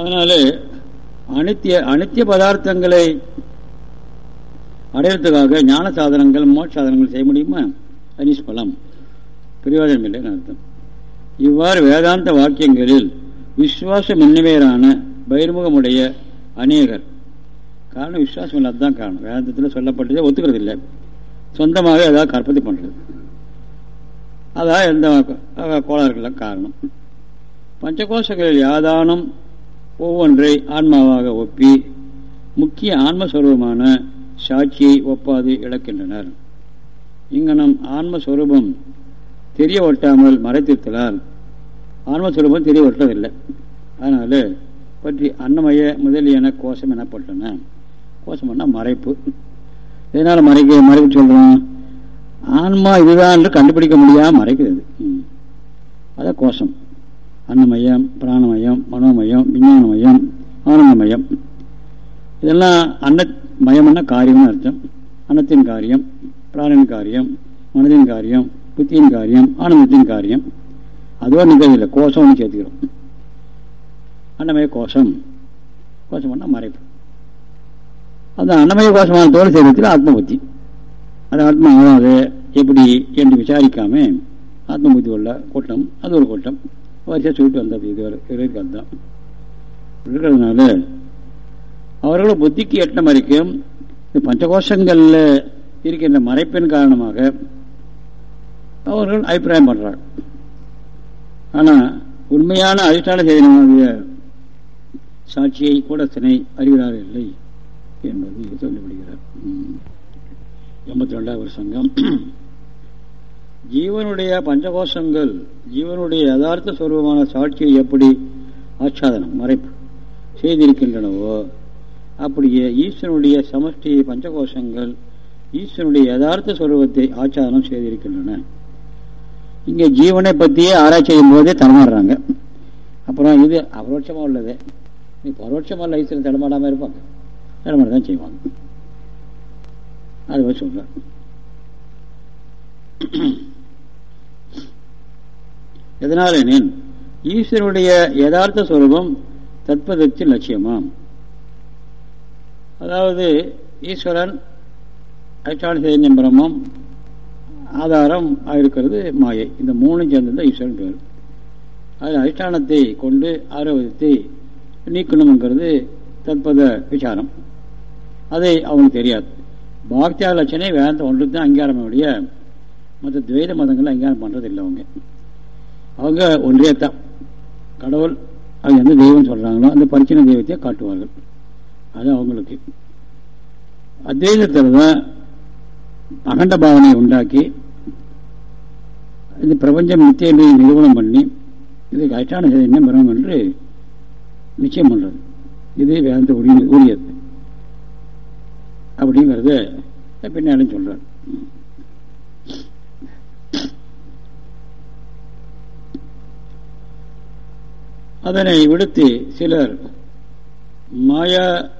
அதனால அனித்திய அனித்திய பதார்த்தங்களை அடையிறதுக்காக ஞான சாதனங்கள் மோட்ச சாதனங்கள் செய்ய முடியுமா? அனிஷ்பலம் பிரயோஜனம் இல்லைன்னு அர்த்தம். இவ்வாறு வேதாந்த வாக்கியங்களில் விசுவாசம் மின்னவேரான பயிர்முகமுடைய அநேகர். காரணம் விசுவாசம் இல்லாததான் காரணம். வேதாந்தத்தில் சொல்லப்பட்டதே ஒத்துக்கிறது இல்லை சொந்தமாக ஏதாவது கற்பதி பண்ணுறது அதான் எந்த கோளாறுகள்லாம் காரணம். பஞ்சகோஷங்களில் யாதானும் ஒவ்வொன்றை ஆன்மாவாக ஒப்பி முக்கிய ஆன்மஸ்வரூபமான சாட்சியை ஒப்பாது இழக்கின்றனர். இங்கனம் ஆன்மஸ்வரூபம் தெரிய ஒட்டாமல் மறைத்திருத்தலால் ஆன்மஸ்வரூபம் தெரிய ஒட்டதில்லை அதனால பற்றி அன்னமய முதலியன கோஷம் எனப்பட்டன. கோஷம்னா மறைப்பு. இதனால் மறைக்க மறைப்பு சொல்கிறோம் ஆன்மா இதுதான் என்று கண்டுபிடிக்க முடியாமல் மறைக்கிறது. அதான் கோஷம். அன்னமயம் பிராணமயம் மனோமயம் விஞ்ஞானமயம் ஆனந்தமயம். இதெல்லாம் அன்ன மயம்னா காரியம்னு அர்த்தம். அன்னத்தின் காரியம் பிராணின் காரியம் மனதின் காரியம் புத்தியின் காரியம் ஆனந்தத்தின் காரியம். அதுவா நிற்கிறதில்லை கோஷம் சேர்த்துக்கிறோம். அன்னமய கோஷம். கோஷம்னா மறைப்பு. அந்த அன்னமய கோஷமான தோல் சரீரத்தில் ஆத்மபுத்தி. அது ஆத்மா ஆகாது எப்படி என்று விசாரிக்காம ஆத்மபுத்தி உள்ள கூட்டம் அது ஒரு கூட்டம். வரிசையாக சொல்லிட்டு வந்தது இதுவரை. வரைக்கும் அதுதான் இருக்கிறதுனால அவர்களும் புத்திக்கு எட்டின வரைக்கும் இந்த பஞ்சகோஷங்களில் இருக்கின்ற மறைப்பின் காரணமாக அவர்கள் அபிப்பிராயம் பண்றாங்க ஆனால் உண்மையான அதிஷ்டான செய்தியினுடைய சாட்சியை கூட தினை அறிகிறார் இல்லை என்பது சொல்லிவிடுகிறார். எண்பத்தி ரெண்டாவது சங்கம் ஜீவனுடைய பஞ்சகோஷங்கள் ஜீவனுடைய யதார்த்த சுரூபமான சாட்சியை எப்படி ஆச்சாதனம் மறைப்பு செய்திருக்கின்றனவோ அப்படியே ஈஸ்வனுடைய சமஷ்டி பஞ்சகோஷங்கள் ஈஸ்வனுடைய யதார்த்த சுரூபத்தை ஆச்சாதனம் செய்திருக்கின்றன. இங்கே ஜீவனை பற்றியே ஆராய்ச்சி செய்யும் போதே தடமாடுறாங்க அப்புறம் இது அபரோட்சமாக உள்ளது. நீ பரோட்சமாக இல்லை ஈஸ்வரன் தடமாடாமல் இருப்பாங்க தடமாட தான் செய்வாங்க. அது சொல்ற எதனால் ஈஸ்வரனுடைய யதார்த்த சுரூபம் தத்பதத்தின் லட்சியமாம். அதாவது ஈஸ்வரன் அதிஷ்டான சேதன் பிரம்மம் ஆதாரம் ஆகிருக்கிறது மாயை. இந்த மூணும் சேர்ந்தது ஈஸ்வரன் பேர். அது அதிஷ்டானத்தை கொண்டு ஆரோக்கியத்தை நீக்கணுங்கிறது தற்பத விசாரம். அதை அவனுக்கு தெரியாது. பாக்தியாக லட்சணை வேந்த ஒன்று தான் அங்கீகாரம் உடைய மற்ற துவைத மதங்கள் அங்கீகாரம் பண்ணுறது இல்லை அவங்க. அவங்க ஒன்றே தான் கடவுள் அவங்க எந்த தெய்வம் சொல்கிறாங்களோ அந்த பரிச்சின தெய்வத்தையே காட்டுவார்கள். அது அவங்களுக்கு. அத்வைதத்தில் தான் அகண்ட பாவனையை உண்டாக்கி இந்த பிரபஞ்சம் நித்திய நிறுவனம் பண்ணி இதுக்கு அதிஷ்டான என்ன பிரமம் என்று நிச்சயம் பண்ணுறது இது வேந்த உரிய உரியது அப்படிங்கிறத பின்னாலும் சொல்றார். அதனை விடுத்து சிலர் மாயா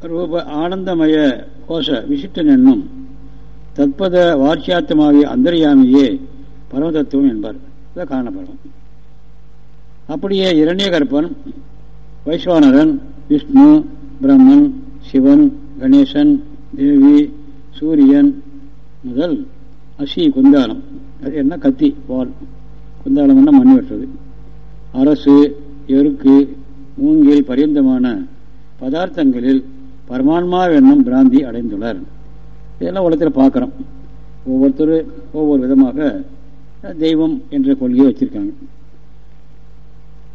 ரூப ஆனந்தமய கோஷ விசிஷ்டன் என்னும் தற்பத வாட்சியாத்தமாகிய அந்தரியாமியே பரமதத்துவம் என்பார். காரணப்படும் அப்படியே இரண்யகற்பன் வைஸ்வானரன் விஷ்ணு பிரம்மன் சிவன் கணேசன் தேவி சூரியன் முதல் அசி குந்தாலம் அது என்ன கத்தி? வால். குந்தாலம்னா மண் வெட்டுறது. அரசு எருக்கு மூங்கில் பரியந்தமான பதார்த்தங்களில் பரமான்மாவென்னும் பிராந்தி அடைந்துள்ளார். இதெல்லாம் உலகத்தில் பார்க்குறோம். ஒவ்வொருத்தர் ஒவ்வொரு விதமாக தெய்வம் என்ற கொள்கையை வச்சிருக்காங்க.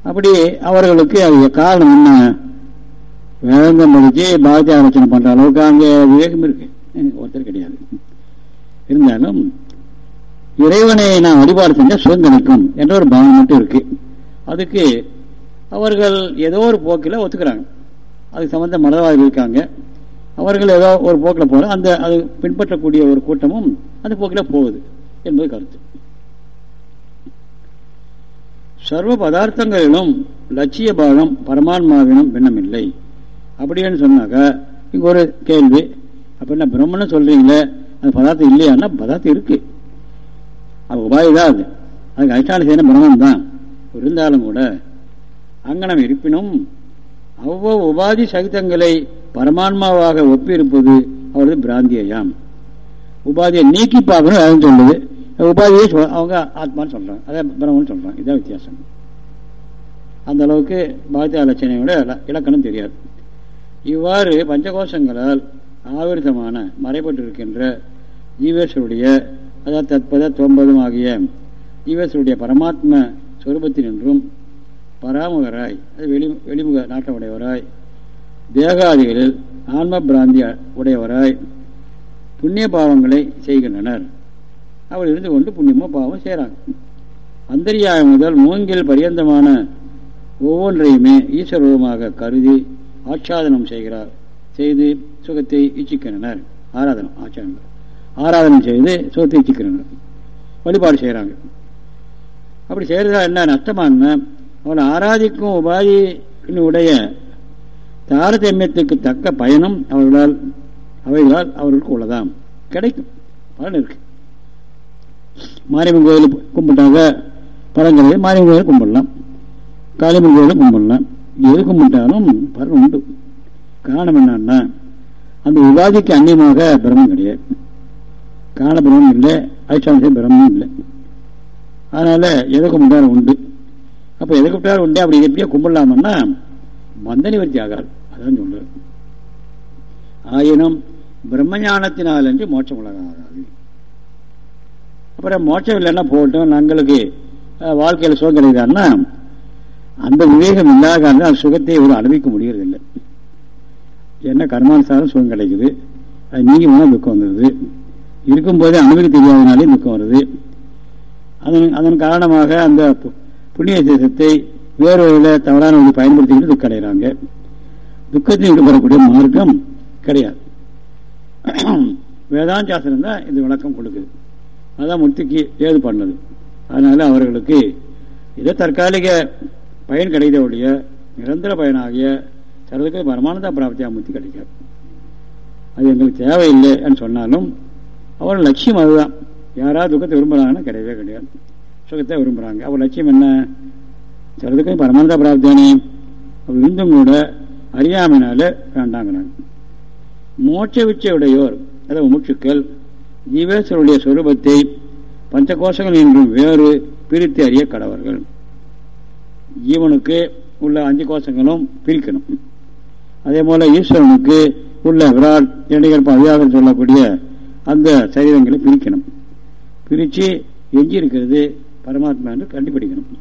அப்படி அவர்களுக்கு அது காரணம் என்ன? வேதம் படித்து பாரதிய ஆலோசனை பண்ற அளவுக்கு அங்கே விவேகம் இருக்கு. ஒருத்தர் கிடையாது. இருந்தாலும் இறைவனை நான் வழிபாடு செஞ்சால் சுதந்திரிக்கும் என்ற ஒரு பாவம் மட்டும் இருக்கு. அதுக்கு அவர்கள் ஏதோ ஒரு போக்கில் ஒத்துக்கிறாங்க. அதுக்கு சம்பந்த மனதவாதிகள் இருக்காங்க. அவர்கள் ஏதோ ஒரு போக்கில் போகிற அந்த அது பின்பற்றக்கூடிய ஒரு கூட்டமும் அந்த போக்கில் போகுது என்பது கருத்து. சர்வ பதார்த்தங்களிலும் லட்சிய பாகம் பரமான்மாவினும் பின்னமில்லை. அப்படின்னு சொன்னாக்கா இங்கே ஒரு கேள்வி. அப்போ என்ன பிரம்மன்னு சொல்கிறீங்களே அது பதார்த்தம் இல்லையான்னா பதார்த்தம் இருக்குது அது உபாதி தான் அது அதுக்கு அதிஷ்டான செய்யணும் பிரம்மன் தான். இருந்தாலும் கூட அங்கனம் இருப்பினும் அவ்வளவு உபாதி சகிதங்களை பரமான்மாவாக ஒப்பிருப்பது அவரது பிராந்தியாம் உபாதியை நீக்கி பார்க்கணும் அதுன்னு சொல்லுது. உபாதியை அவங்க ஆத்மான்னு சொல்கிறாங்க அதான் பிரம்மன் சொல்கிறாங்க இதான் வித்தியாசம். அந்த அளவுக்கு பாத்திய லட்சணையோட இலக்கணம் தெரியாது. இவ்வாறு பஞ்சகோஷங்களால் ஆவிரதமான மறைபட்டிருக்கின்ற ஜீவேஸ்வருடைய அதாவது தற்பத தொம்பதும் ஆகிய ஜீவேஸ்வருடைய பரமாத்ம சொரூபத்தினின்றும் பராமுகராய் அது வெளி வெளிமுக நாட்டமுடையவராய் தேகாதிகளில் ஆன்ம பிராந்தி உடையவராய் புண்ணிய பாவங்களை செய்கின்றனர். அவர் இருந்து கொண்டு புண்ணியமோ பாவம் செய்கிறாங்க அந்தரியாயம் முதல் மூங்கில் பரியந்தமான ஒவ்வொன்றையுமே ஈஸ்வரமாக கருதி ஆச்சாதனம் செய்கிறார். செய்து சுகத்தை இச்சிக்கின்றனர். ஆராதனம் ஆச்சாரங்கள் ஆராதனம் செய்து சுகத்தை இச்சிக்கின்றனர். வழிபாடு செய்கிறாங்க. அப்படி செய்கிறதா என்ன நஷ்டமான அவன் ஆராதிக்கும் உபாதியினுடைய உடைய தாரதமியத்துக்கு தக்க பயணம் அவர்களால் அவைகளால் அவர்களுக்கு உள்ளதாம். கிடைக்கும். பலன் இருக்கு. மாரியம்மன் கோயில் கும்பிட்டாங்க. பழங்களை மாரியம்மன் கோயில் கும்பிடலாம். காளியம்மன் கோயிலும் கும்பிடலாம். எது கும்பிட்டாலும் பலன் உண்டு. காரணம் என்னன்னா அந்த உபாதிக்கு அந்நியமாக பிரம்மம் கிடையாது. காண பிரம்மம் இல்லை. அதிஷ்டான பிரம்மம் இல்லை. அதனால எதை கும்பிட்டாலும் உண்டு. அப்போ எதை உண்டே? அப்படி எப்படியோ கும்பிடலாமன்னா மந்த நிவர்த்தி ஆகாது அதான் சொல்றாரு ஆயினும் பிரம்மஞானத்தினால் என்று மோட்சம் உலகாகாது. அப்புறம் மோட்சம் இல்லைன்னா போட்டோம் நாங்களுக்கு வாழ்க்கையில் சுகம் கிடைக்குதான்னா அந்த விவேகம் இல்லாத காரணம் சுகத்தை இவ்வளோ அனுபவிக்க முடியறதில்லை. என்ன கர்மானுசாரம் சுகம் கிடைக்குது. அது நீங்க போனால் துக்கம் வந்துடுது இருக்கும்போதே அனுபவிக்க தெரியாதனாலே துக்கம் வருது. அதன் அதன் காரணமாக அந்த புண்ணிய தேசத்தை வேறு தவறான வழி பயன்படுத்திக்கிட்டு துக்கம் அடைகிறாங்க துக்கத்தில் ஈடுபடக்கூடிய மார்க்கம் கிடையாது. வேதாந்த சாஸ்திரம் தான் இது விளக்கம் கொடுக்குது. அதான் முக்திக்கு ஏது பண்ணது. அதனால அவர்களுக்கு இதே தற்காலிக பயன் கிடைக்கிற ஒழிய நிரந்தர பயனாகிய சரதுக்கு பரமானதா பிராப்தியா முக்தி கிடைக்காது. அது எங்களுக்கு தேவையில்லைன்னு சொன்னாலும் அவரோட லட்சியம் அதுதான். யாராவது துக்கத்தை விரும்புகிறாங்கன்னா கிடையவே கிடையாது. சுகத்தை விரும்புகிறாங்க அவர் லட்சியம் என்ன? சிலதுக்கும் பரமானந்த பிராப்தியானே. அப்படி இருந்தும் கூட அறியாமைனால வேண்டாங்கிறாங்க. மோட்ச விச்சையுடையோர் அதாவது மூச்சுக்கள் ஜீவேஸ்வருடைய சொரூபத்தை பஞ்சகோஷங்கள் என்றும் வேறு பிரித்து அறிய கடவர்கள். ஜீவனுக்கு உள்ள அஞ்சு கோஷங்களும் பிரிக்கணும். அதே போல ஈஸ்வரனுக்கு உள்ள விராட் இரண்டிகள் அதிகாக சொல்லக்கூடிய அந்த சரீரங்களை பிரிக்கணும். பிரித்து எஞ்சி இருக்கிறது பரமாத்மா என்று கண்டுபிடிக்கணும்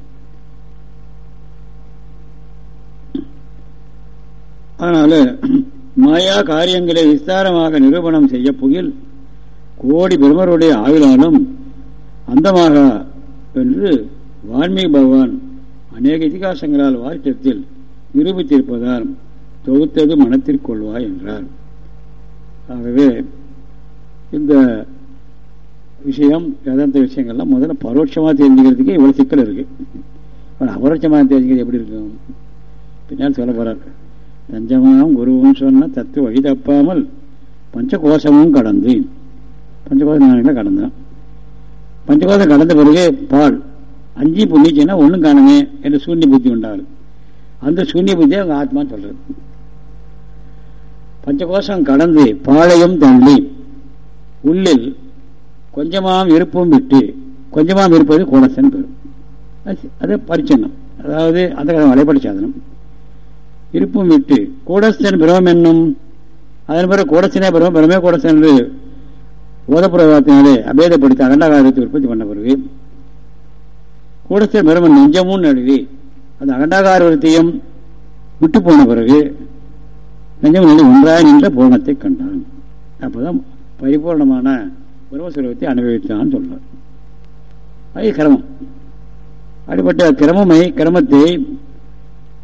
அதனால மாயா காரியங்களை விஸ்தாரமாக நிரூபணம் செய்ய புகில் கோடி பிரமருடைய ஆயுளாலும் அந்தமாக என்று வால்மீகி பகவான் அநேக இதிகாசங்களால் வாக்கியத்தில் நிரூபித்திருப்பதால் தொகுத்தது மனத்திற்கொள்வாய் என்றார் ஆகவே இந்த விஷயம் வேதாந்த விஷயங்கள்லாம் முதல்ல பரோட்சமாக தெரிஞ்சுக்கிறதுக்கு இவ்வளவு சிக்கல் இருக்கு. அபரோட்சமாக தெரிஞ்சுக்கிறது எப்படி இருக்கும்? பின்னால் சொல்ல போறார். தஞ்சமாம் குருவும் சொன்ன தத்துவ வழி தப்பாமல் பஞ்சகோஷமும் கடந்து. பஞ்சகோஷம் நாளைக்கு கடந்தான்? பஞ்சகோஷம் கடந்த பிறகு பால் அஞ்சு புண்ணிச்சுன்னா ஒன்றும் காணுமே என்று சூன்ய புத்தி உண்டாரு அந்த சூன்ய புத்தி அவங்க ஆத்மான்னு சொல்றது. பஞ்சகோஷம் கடந்து பாளையம் தள்ளி உள்ளில் கொஞ்சமாம் இருப்பும் விட்டு கொஞ்சமாம் இருப்பது கோடசன் பெரும். அது பரிச்சன்னம். அதாவது அந்த வலைப்படை சாதனம். இருப்பும் விட்டு கூடஸ்தன் பிரமம் என்னும் அதன் பிறகு கூடசனே பிரமம் பிரமே கூடசன் என்று ஓதப்புறத்தினாலே அபேதப்படுத்தி அகண்டாகாரத்தை உற்பத்தி பண்ண பிறகு கூடஸ்தன் பிரமன் நெஞ்சமும் நழுவி அந்த அகண்டாகாரத்தையும் விட்டு போன பிறகு நெஞ்சம் நழுவி ஒன்றாய் நின்ற பூர்ணத்தை கண்டான். அப்போதான் பரிபூர்ணமான பிரம்மஸ்வரூபத்தை அனுபவித்தான் சொல்றார். அது கிரமம். அப்படிப்பட்ட கிரமமை கிரமத்தை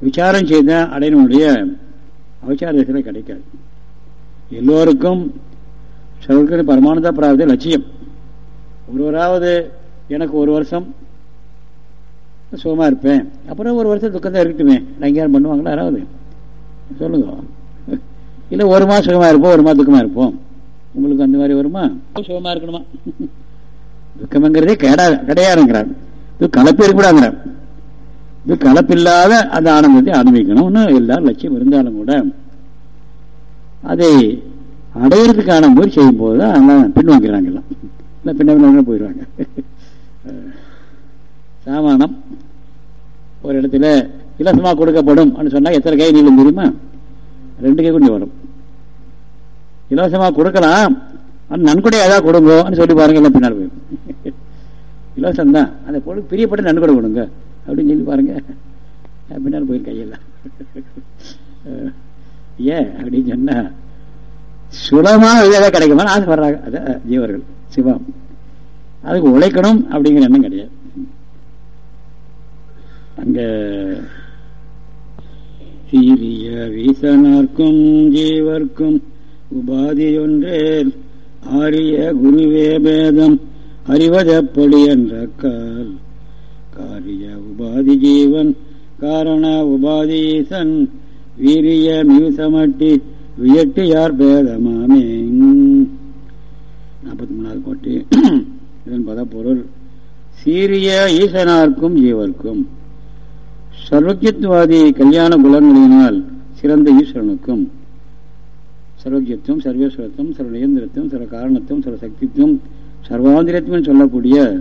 விசாரம் செய்த அடையனுடைய அவசாரத்தில் கிடைக்காது. எல்லோருக்கும் சிலருக்கு பரமானந்த பிராப்தி லட்சியம். ஒருவராவது எனக்கு ஒரு வருஷம் சுகமாக இருப்பேன். அப்புறம் ஒரு வருஷம் துக்கம் தான் இருக்கட்டுமே அங்கேயாரும் பண்ணுவாங்களா? யாராவது. சொல்லுங்க. இல்லை ஒரு மாதம் சுகமாக இருப்போம் ஒரு மாதம் துக்கமாக இருப்போம். உங்களுக்கு அந்த மாதிரி வருமா? சுகமா இருக்கணுமா? துக்கம்ங்கிறதே கேடா கிடையாதுங்கிறார். இது கலப்பு இருக்கக்கூடாங்கிறார் இது கலப்பில்லாத அந்த ஆனந்தத்தை அனுபவிக்கணும்னு எல்லாரும் லட்சியம் இருந்தாலும் கூட அதை அடையிறதுக்கான முயற்சி செய்யும் போது தான் அதெல்லாம் பின்வாங்கிறாங்க எல்லாம். இல்லை பின்ன போயிடுவாங்க. சாமானம் ஒரு இடத்துல இலவசமாக கொடுக்கப்படும். சொன்னால் எத்தனை கை நீளம் தெரியுமா? ரெண்டு கை கொண்டு வரும். இலவசமாக கொடுக்கலாம். ஆனால் நன்கொடை ஏதாவது கொடுங்கன்னு சொல்லி பாருங்க எல்லாம் பின்னால் போய் இலவசம் தான் அந்த பொருளுக்கு பிரியப்பட்டு நன்கொடை கொடுங்க. அப்படின்னு சொல்லி பாருங்க. பின்னால் போயிரு கையெல்லாம். ஏன் அப்படின்னு சொன்னா சுலமாக ஏதாவது கிடைக்குமா? ஆசைப்படுறாங்க. அதான் ஜீவர்கள் சிவம். அதுக்கு உழைக்கணும் அப்படிங்கிற எண்ணம் கிடையாது. அங்க சீரிய வீசனார்க்கும் ஜீவர்க்கும் உபாதியொன்றே. ஆரிய குருவே பேதம் அறிவதப்படி என்ற கால். காரிய உபாதி ஜீவன். காரண உபாதீசன். வீரிய மிகுசமட்டி வியட்டியார் பேதமாமே நாற்பத்தி மூணாவது கோட்டி. இதன் பத பொருள் சீரிய ஈசனார்க்கும் ஜீவர்க்கும். சர்வக்கியத்துவாதி கல்யாண குலங்களினால் சிறந்த ஈஸ்வரனுக்கும். சர்வஜத்துவம் சர்வேஸ்வரத்துவம் சர்வநேந்திரத்துவம் சர்வ காரணத்துவம் சர்வ சக்தித்துவம் சர்வாந்திரத்துவம் சொல்லக்கூடிய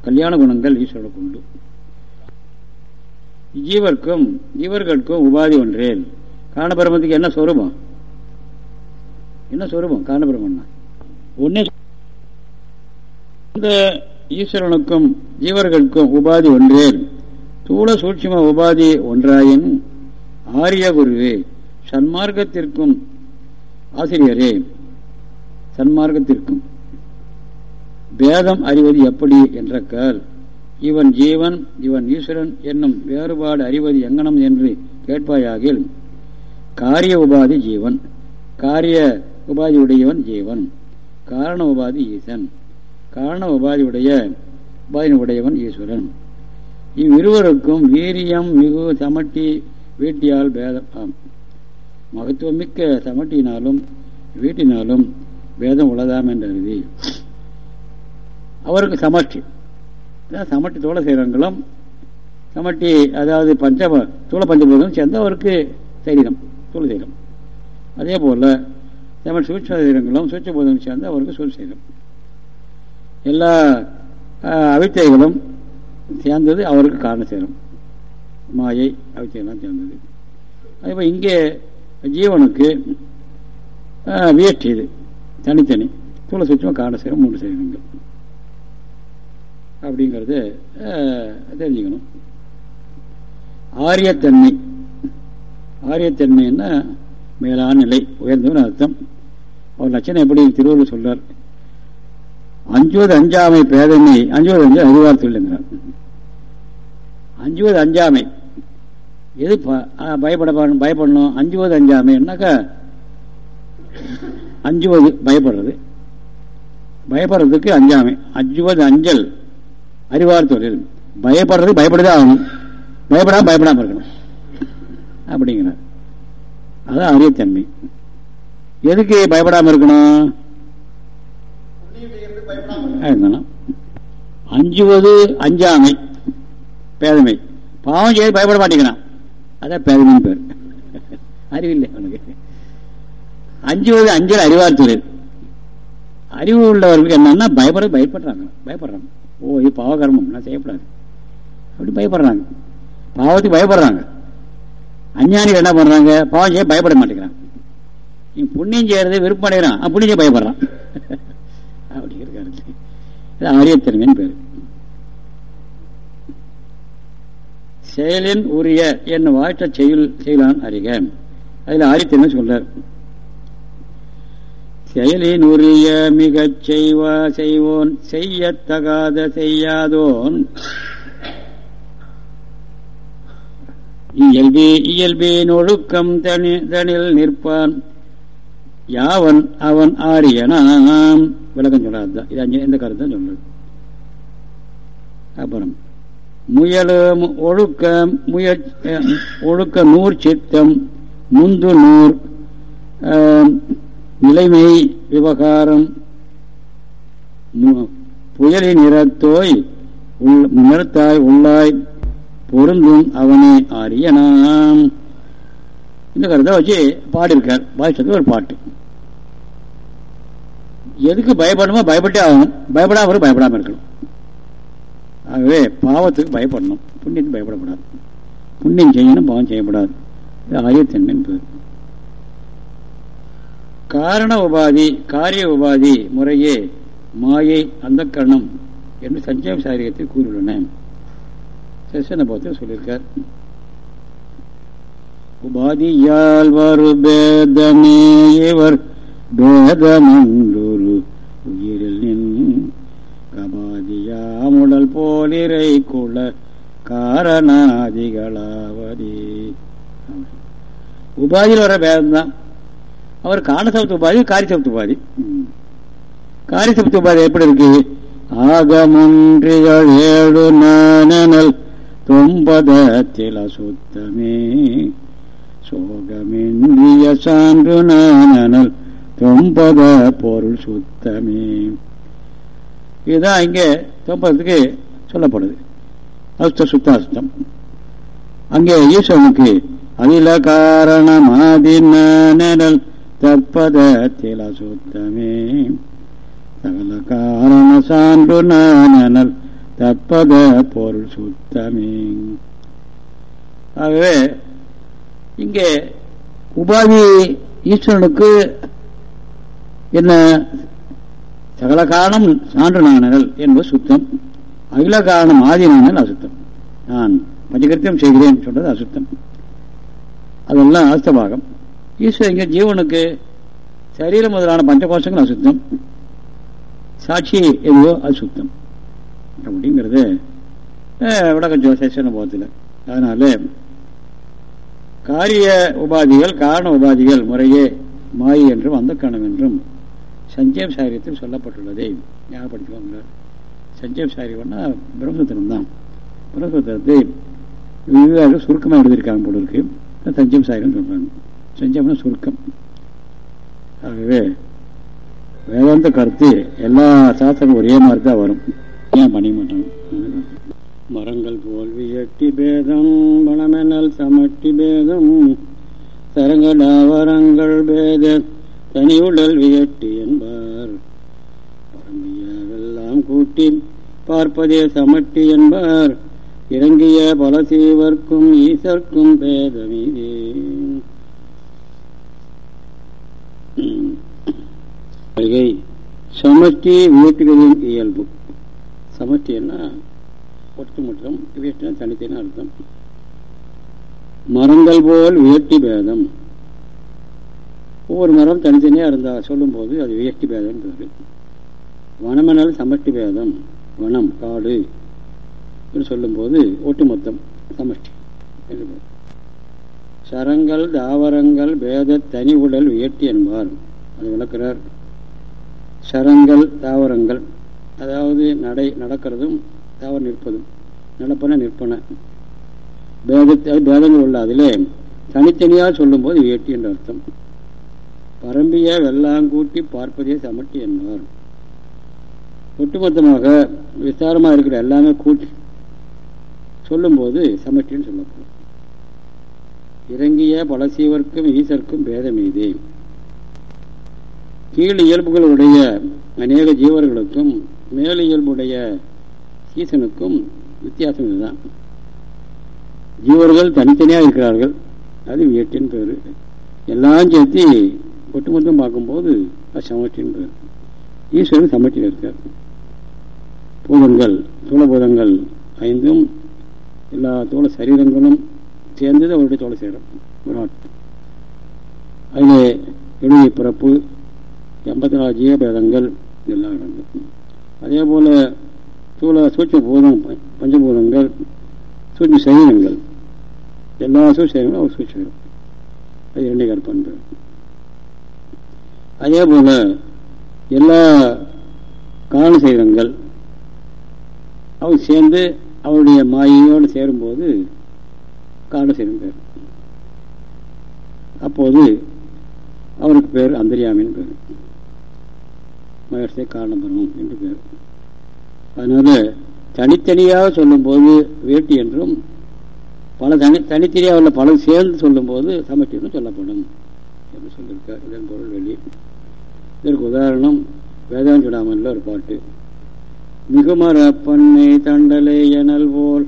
கல்யாண குணங்கள் ஈஸ்வரனுக்கு உண்டு. ஜீவர்க்கும் ஜீவர்களுக்கும் உபாதி ஒன்றே. காரணபிரமத்துக்கு என்ன சொரூபம்? என்ன சொரூபம்? காரணபிரமன்னா? ஒன்னே இந்த ஈஸ்வரனுக்கும் ஜீவர்களுக்கும் உபாதி ஒன்றே. தூள சூட்சிம உபாதி ஒன்றாயின் ஆரிய குருவே சன்மார்க்கத்திற்கும் ஆசிரியரே சன்மார்க்கத்திற்கும் பேதம் அறிவது எப்படி என்ற கால் இவன் ஜீவன் இவன் ஈஸ்வரன் என்னும் வேறுபாடு அறிவது எங்கனம் என்று கேட்பாயாகில் காரிய உபாதி ஜீவன் காரிய உபாதி உடையவன் ஜீவன் காரண உபாதி ஈசன் காரண உபாதி உடைய உபாதி உடையவன் ஈஸ்வரன். இவ்விருவருக்கும் வீரியம் மிகு சமட்டி வீட்டியால் பேதம். ஆம். மகத்துவமிக்க சமட்டினாலும் வீட்டினாலும் வேதம் உள்ளதாம் என்ற அருதி அவருக்கு சமஷ்டி. சமட்டி தோள சீரங்களும் சமட்டி அதாவது பஞ்ச தூள பஞ்சபூதம் சேர்ந்து அவருக்கு சரீரம் தூள சீரம். அதே போல் சம சூட்ச சீரங்களும் சூட்சபூதம் சேர்ந்து அவருக்கு சூழ் சீரம். எல்லா அவித்தைகளும் சேர்ந்தது அவருக்கு காரண சேரும். மாயை அவித்தையெல்லாம் சேர்ந்தது. அதே போல் இங்கே ஜீவனுக்கு வியஷ்டி இது. தனித்தனி. தூள சுற்றமாக காரண சேரம் மூன்று சேரங்கள் அப்படிங்கிறது தெரிஞ்சுக்கணும். ஆரியத்தன்மை. ஆரியத்தன்மைன்னா மேலான நிலை உயர்ந்தவன் அர்த்தம். அவர் லட்சணம் எப்படி திருவள்ளுவர் சொல்றார்? அஞ்சுவது அஞ்சாமை பேதமை அஞ்சுவது அஞ்சு அறிவார் இல்லைங்கிறார் அஞ்சுவது அஞ்சாமை. எது பயப்பட பயப்படணும். அஞ்சுவது அஞ்சாமை என்னக்கா அஞ்சுவது பயப்படுறது. பயப்படுறதுக்கு அஞ்சாமை. அஞ்சுவது அஞ்சல். அறிவார் தொழில் பயப்படுறது பயப்படுதான் ஆகணும். பயப்படாம பயப்படாம இருக்கணும். அப்படிங்கிறார். அதான் அரியத்தன்மை. எதுக்கு பயப்படாம இருக்கணும்? இருக்கணும் அஞ்சுவது அஞ்சாமை. பேதமை. பாவம் செய்து பயப்பட மாட்டேங்கிறான். அதான் பேதமைன்னு பேர். அறிவில்லை அவனுக்கு அஞ்சுவது அஞ்சு அறிவார் தொழில் அறிவு உள்ளவர்களுக்கு என்னன்னா பயப்பட பயப்படுறாங்க. பயப்படுறாங்க. ஓ இது பாவகர்மம். நான் செய்யப்படாது அப்படி பயப்படுறாங்க. பாவத்துக்கு பயப்படுறாங்க. அஞ்ஞானிகள் என்ன பண்ணுறாங்க பாவம் செய்ய பயப்பட மாட்டேங்கிறான் நீ புண்ணியம் செய்யறது விருப்பம் அடைகிறான். புண்ணியம் செய்ய பயப்படுறான். அப்படி இருக்காரு. இது ஆரியத்திறமைன்னு பேர். செயலின் உரிய என்னும் வாழ்த்த செயல் செய்யலான் அறிக. அதில் ஆரியத்திறமை சொல்றார் செயலின் உரிய மிகச் செய்வா செய்வோன் செய்யத்தகாத செய்யாதோன். இயல்பே இயல்பின் ஒழுக்கம் தனில் நிற்பான். யாவன் அவன் ஆரியனாம். விளக்கம் சொல்லாதான் இது இந்த கருத்தான் சொல்றது. அப்புறம் முயலு ஒழுக்க முய ஒழுக்க நூறு சித்தம் முந்து நூறு நிலைமை விவகாரம் புயலின் நிறத்தோய் நிறத்தாய் உள்ளாய் பொருந்தும் அவனே ஆரியனாம் இந்த கருத்தை வச்சு பாடியிருக்கார். பாதிச்சது ஒரு பாட்டு. எதுக்கு பயப்படணுமோ பயப்பட்டே ஆகணும். பயப்படாமல் பயப்படாமல் இருக்கணும். ஆகவே பாவத்துக்கு பயப்படணும். புண்ணியத்துக்கு பயப்படக்கூடாது. புண்ணியம் செய்யணும் பாவம் செய்யப்படாது. இது ஆரியத்தன்மை என்பது. காரண உபாதி காரிய உபாதி முறையே மாயை அந்த கரணம் என்று சஞ்சய சாரியத்தை கூறியுள்ளன. செசன போத்த சொல்லியிருக்கார். உபாதியால் வரு பேதமே இவர் பேதமன்று உயிரில் நின் கபாதியாமுடல் போலிரை குல காரணாதிகளாவதே. உபாதியில் வர பேதம் தான் அவர் காணசப்த உபாதி காரிசப்த உபாதி. காரிசப்த உபாதி எப்படி இருக்கு? ஆகமுன்றிகள் ஏழு நானல் தொம்பதத்தில் அசுத்தமே. சோகமின்றிய சான்று நானல் தொம்பத பொருள் சுத்தமே. இதுதான் இங்கே தொம்பதத்துக்கு சொல்லப்படுது. அஸ்த சுத்த அஸ்தம் அங்கே ஈஸ்வரனுக்கு அகில காரணமாதி தற்பத தேல சுத்தமே சகல காரண சான்று நானல் தற்பத பொருள் சுத்தமே ஆகவே இங்கே உபாதி ஈஸ்வரனுக்கு என்ன? சகல காரணம் சான்று நாணல் என்பது சுத்தம். அகில காரணம் ஆதி அசுத்தம். நான் பஞ்சகிருத்தியம் செய்கிறேன் சொல்றது அசுத்தம். அதெல்லாம் அசுத்தமாகும் ஈஸ்வரங்க ஜீவனுக்கு சரீரம் முதலான பஞ்சகோஷங்கள் அசுத்தம். சாட்சி எதுவோ அசுத்தம். அப்படிங்கிறது விளக்கம் சேஷன் போகத்தில். அதனால காரிய உபாதிகள் காரண உபாதிகள் முறையே மாய் என்றும் அந்த கணம் என்றும் சஞ்சயம் சாரியத்தில் சொல்லப்பட்டுள்ளதை ஞாபகப்படுத்திக்கோங்க. சஞ்சயம் பண்ணா பிரம்மசூத்திரம் தான் பிரம்மசூத்திரத்தை விரிவாக சுருக்கமாக எழுதியிருக்காங்க போல இருக்கு. சஞ்சயம் சாரின்னு சொல்றாங்க. சஞ்சயம்னா சுருக்கம். ஆகவே வேதாந்த கருத்து எல்லா சாஸ்திரமும் ஒரே மாதிரி தான் வரும். ஏன் பண்ணிக்க மாட்டாங்க மரங்கள் போல் வியட்டி பேதம் வனமெனல் சமட்டி பேதம் சரங்கடாவரங்கள் பேத தனியுடல் வியட்டி என்பார். பரம்பியாவெல்லாம் கூட்டி பார்ப்பதே சமட்டி என்பார். இறங்கிய பல சீவர்க்கும் ஈசர்க்கும் பேதமிதே சமஷ்டி வியட்டுகளின் இயல்பு. சமஷ்டின்னா ஒட்டுமொத்தம் வியட்டினா தனித்தனி அர்த்தம். மரங்கள் போல் வியட்டி பேதம். ஒவ்வொரு மரம் தனித்தனியாக இருந்தால் சொல்லும்போது அது வியட்டி பேதம் பேரு வனமெனால் சமஷ்டி பேதம். வனம் காடு என்று சொல்லும்போது ஒட்டுமொத்தம் சமஷ்டி. சரங்கள் தாவரங்கள் பேத தனி உடல் உயர்த்தி என்பார். அது விளக்கிறார். சரங்கள் தாவரங்கள். அதாவது நடை நடக்கிறதும் தாவரம் நிற்பதும். நடப்பன நிற்பன. பேதத்தை பேதங்கள் உள்ள அதிலே தனித்தனியாக சொல்லும்போது வேட்டி என்ற அர்த்தம். பரம்பிய வெள்ளாங்கூட்டி பார்ப்பதே சமட்டி என்பார். ஒட்டுமொத்தமாக விசாரமாக இருக்கிற எல்லாமே கூட்டி சொல்லும்போது சமஷ்டின்னு சொல்லப்படும் இறங்கிய பலசீவர்க்கும் ஈசர்க்கும் இது கீழ் இயல்புகளுடைய அநேக ஜீவர்களுக்கும் மேல் இயல்புடைய சீசனுக்கும் வித்தியாசம் இதுதான். ஜீவர்கள் தனித்தனியாக இருக்கிறார்கள். அது வியட்டின் பேர். எல்லாம் சேர்த்து ஒட்டுமொத்தம் பார்க்கும்போது அது சமஷ்டின் பேர். ஈஸ்வரன் சமட்டியில் இருக்கார். பூதங்கள் தூளபூதங்கள் ஐந்தும் எல்லா தோள சரீரங்களும் சேர்ந்தது அவருடைய தோள சேரம் விராட் அதில் எழுதி பிறப்பு எண்பத்தி நாலு ஜீவபேதங்கள் எல்லாம் அடங்கும் அதே போல சூழ சூட்ச பூதம் பஞ்சபூதங்கள் சூட்ச சரீரங்கள் எல்லா சூழ்ச்சியங்களும் அவர் சூழ்ச்சிடும் அது இரண்டே கற்பன்பு அதே போல எல்லா காரண சரீரங்கள் அவர் சேர்ந்து அவருடைய மாயையோடு சேரும்போது காரண சரீரம் பேர் அப்போது அவருக்கு பேர் அந்தரியாமின்னு பேர். மகர்ஷிய காரணபர்மம் என்று பேர். அதனால தனித்தனியாக சொல்லும்போது வேட்டி என்றும் பல தனி தனித்தனியாக உள்ள பல சேர்ந்து சொல்லும்போது சமஷ்டின்னு சொல்லப்படும் என்று சொல்லியிருக்கார். இதன் பொருள் வெளி. இதற்கு உதாரணம் வேதாஞ்சுடாமல்ல ஒரு பாட்டு. மிகுமர பண்ணை தண்டலை எனல் போல்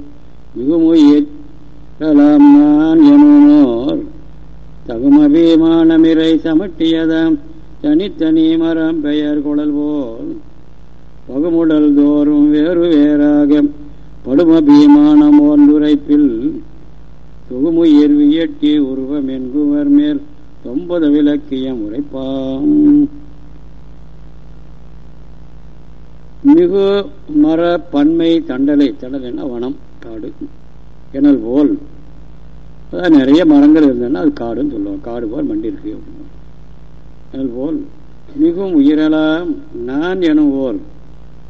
மிகுமுயிரலாம் நான் எனோர் தகுமபிமானமிரை சமட்டியதாம் தனித்தனி மரம் பெயர் குழல் போல் பகுமுடல் தோறும் வேறு வேறாக படுமபிமானம் ஒன்றுரைப்பில். தொகுமுயர் வியட்டி உருவம் என்குவர் மேல் தொம்பது விளக்கியம் உரைப்பாம் மிகு மர பன்மை தண்டலை தண்டலைன்னா வனம் காடு எனல் போல். அதான் நிறைய மரங்கள் இருந்ததுன்னா அது காடுன்னு சொல்லுவோம் காடு போல் மண்டி இருக்கு எனல் போல். மிகவும் உயிரலாம் நான் எனும் ஓர்.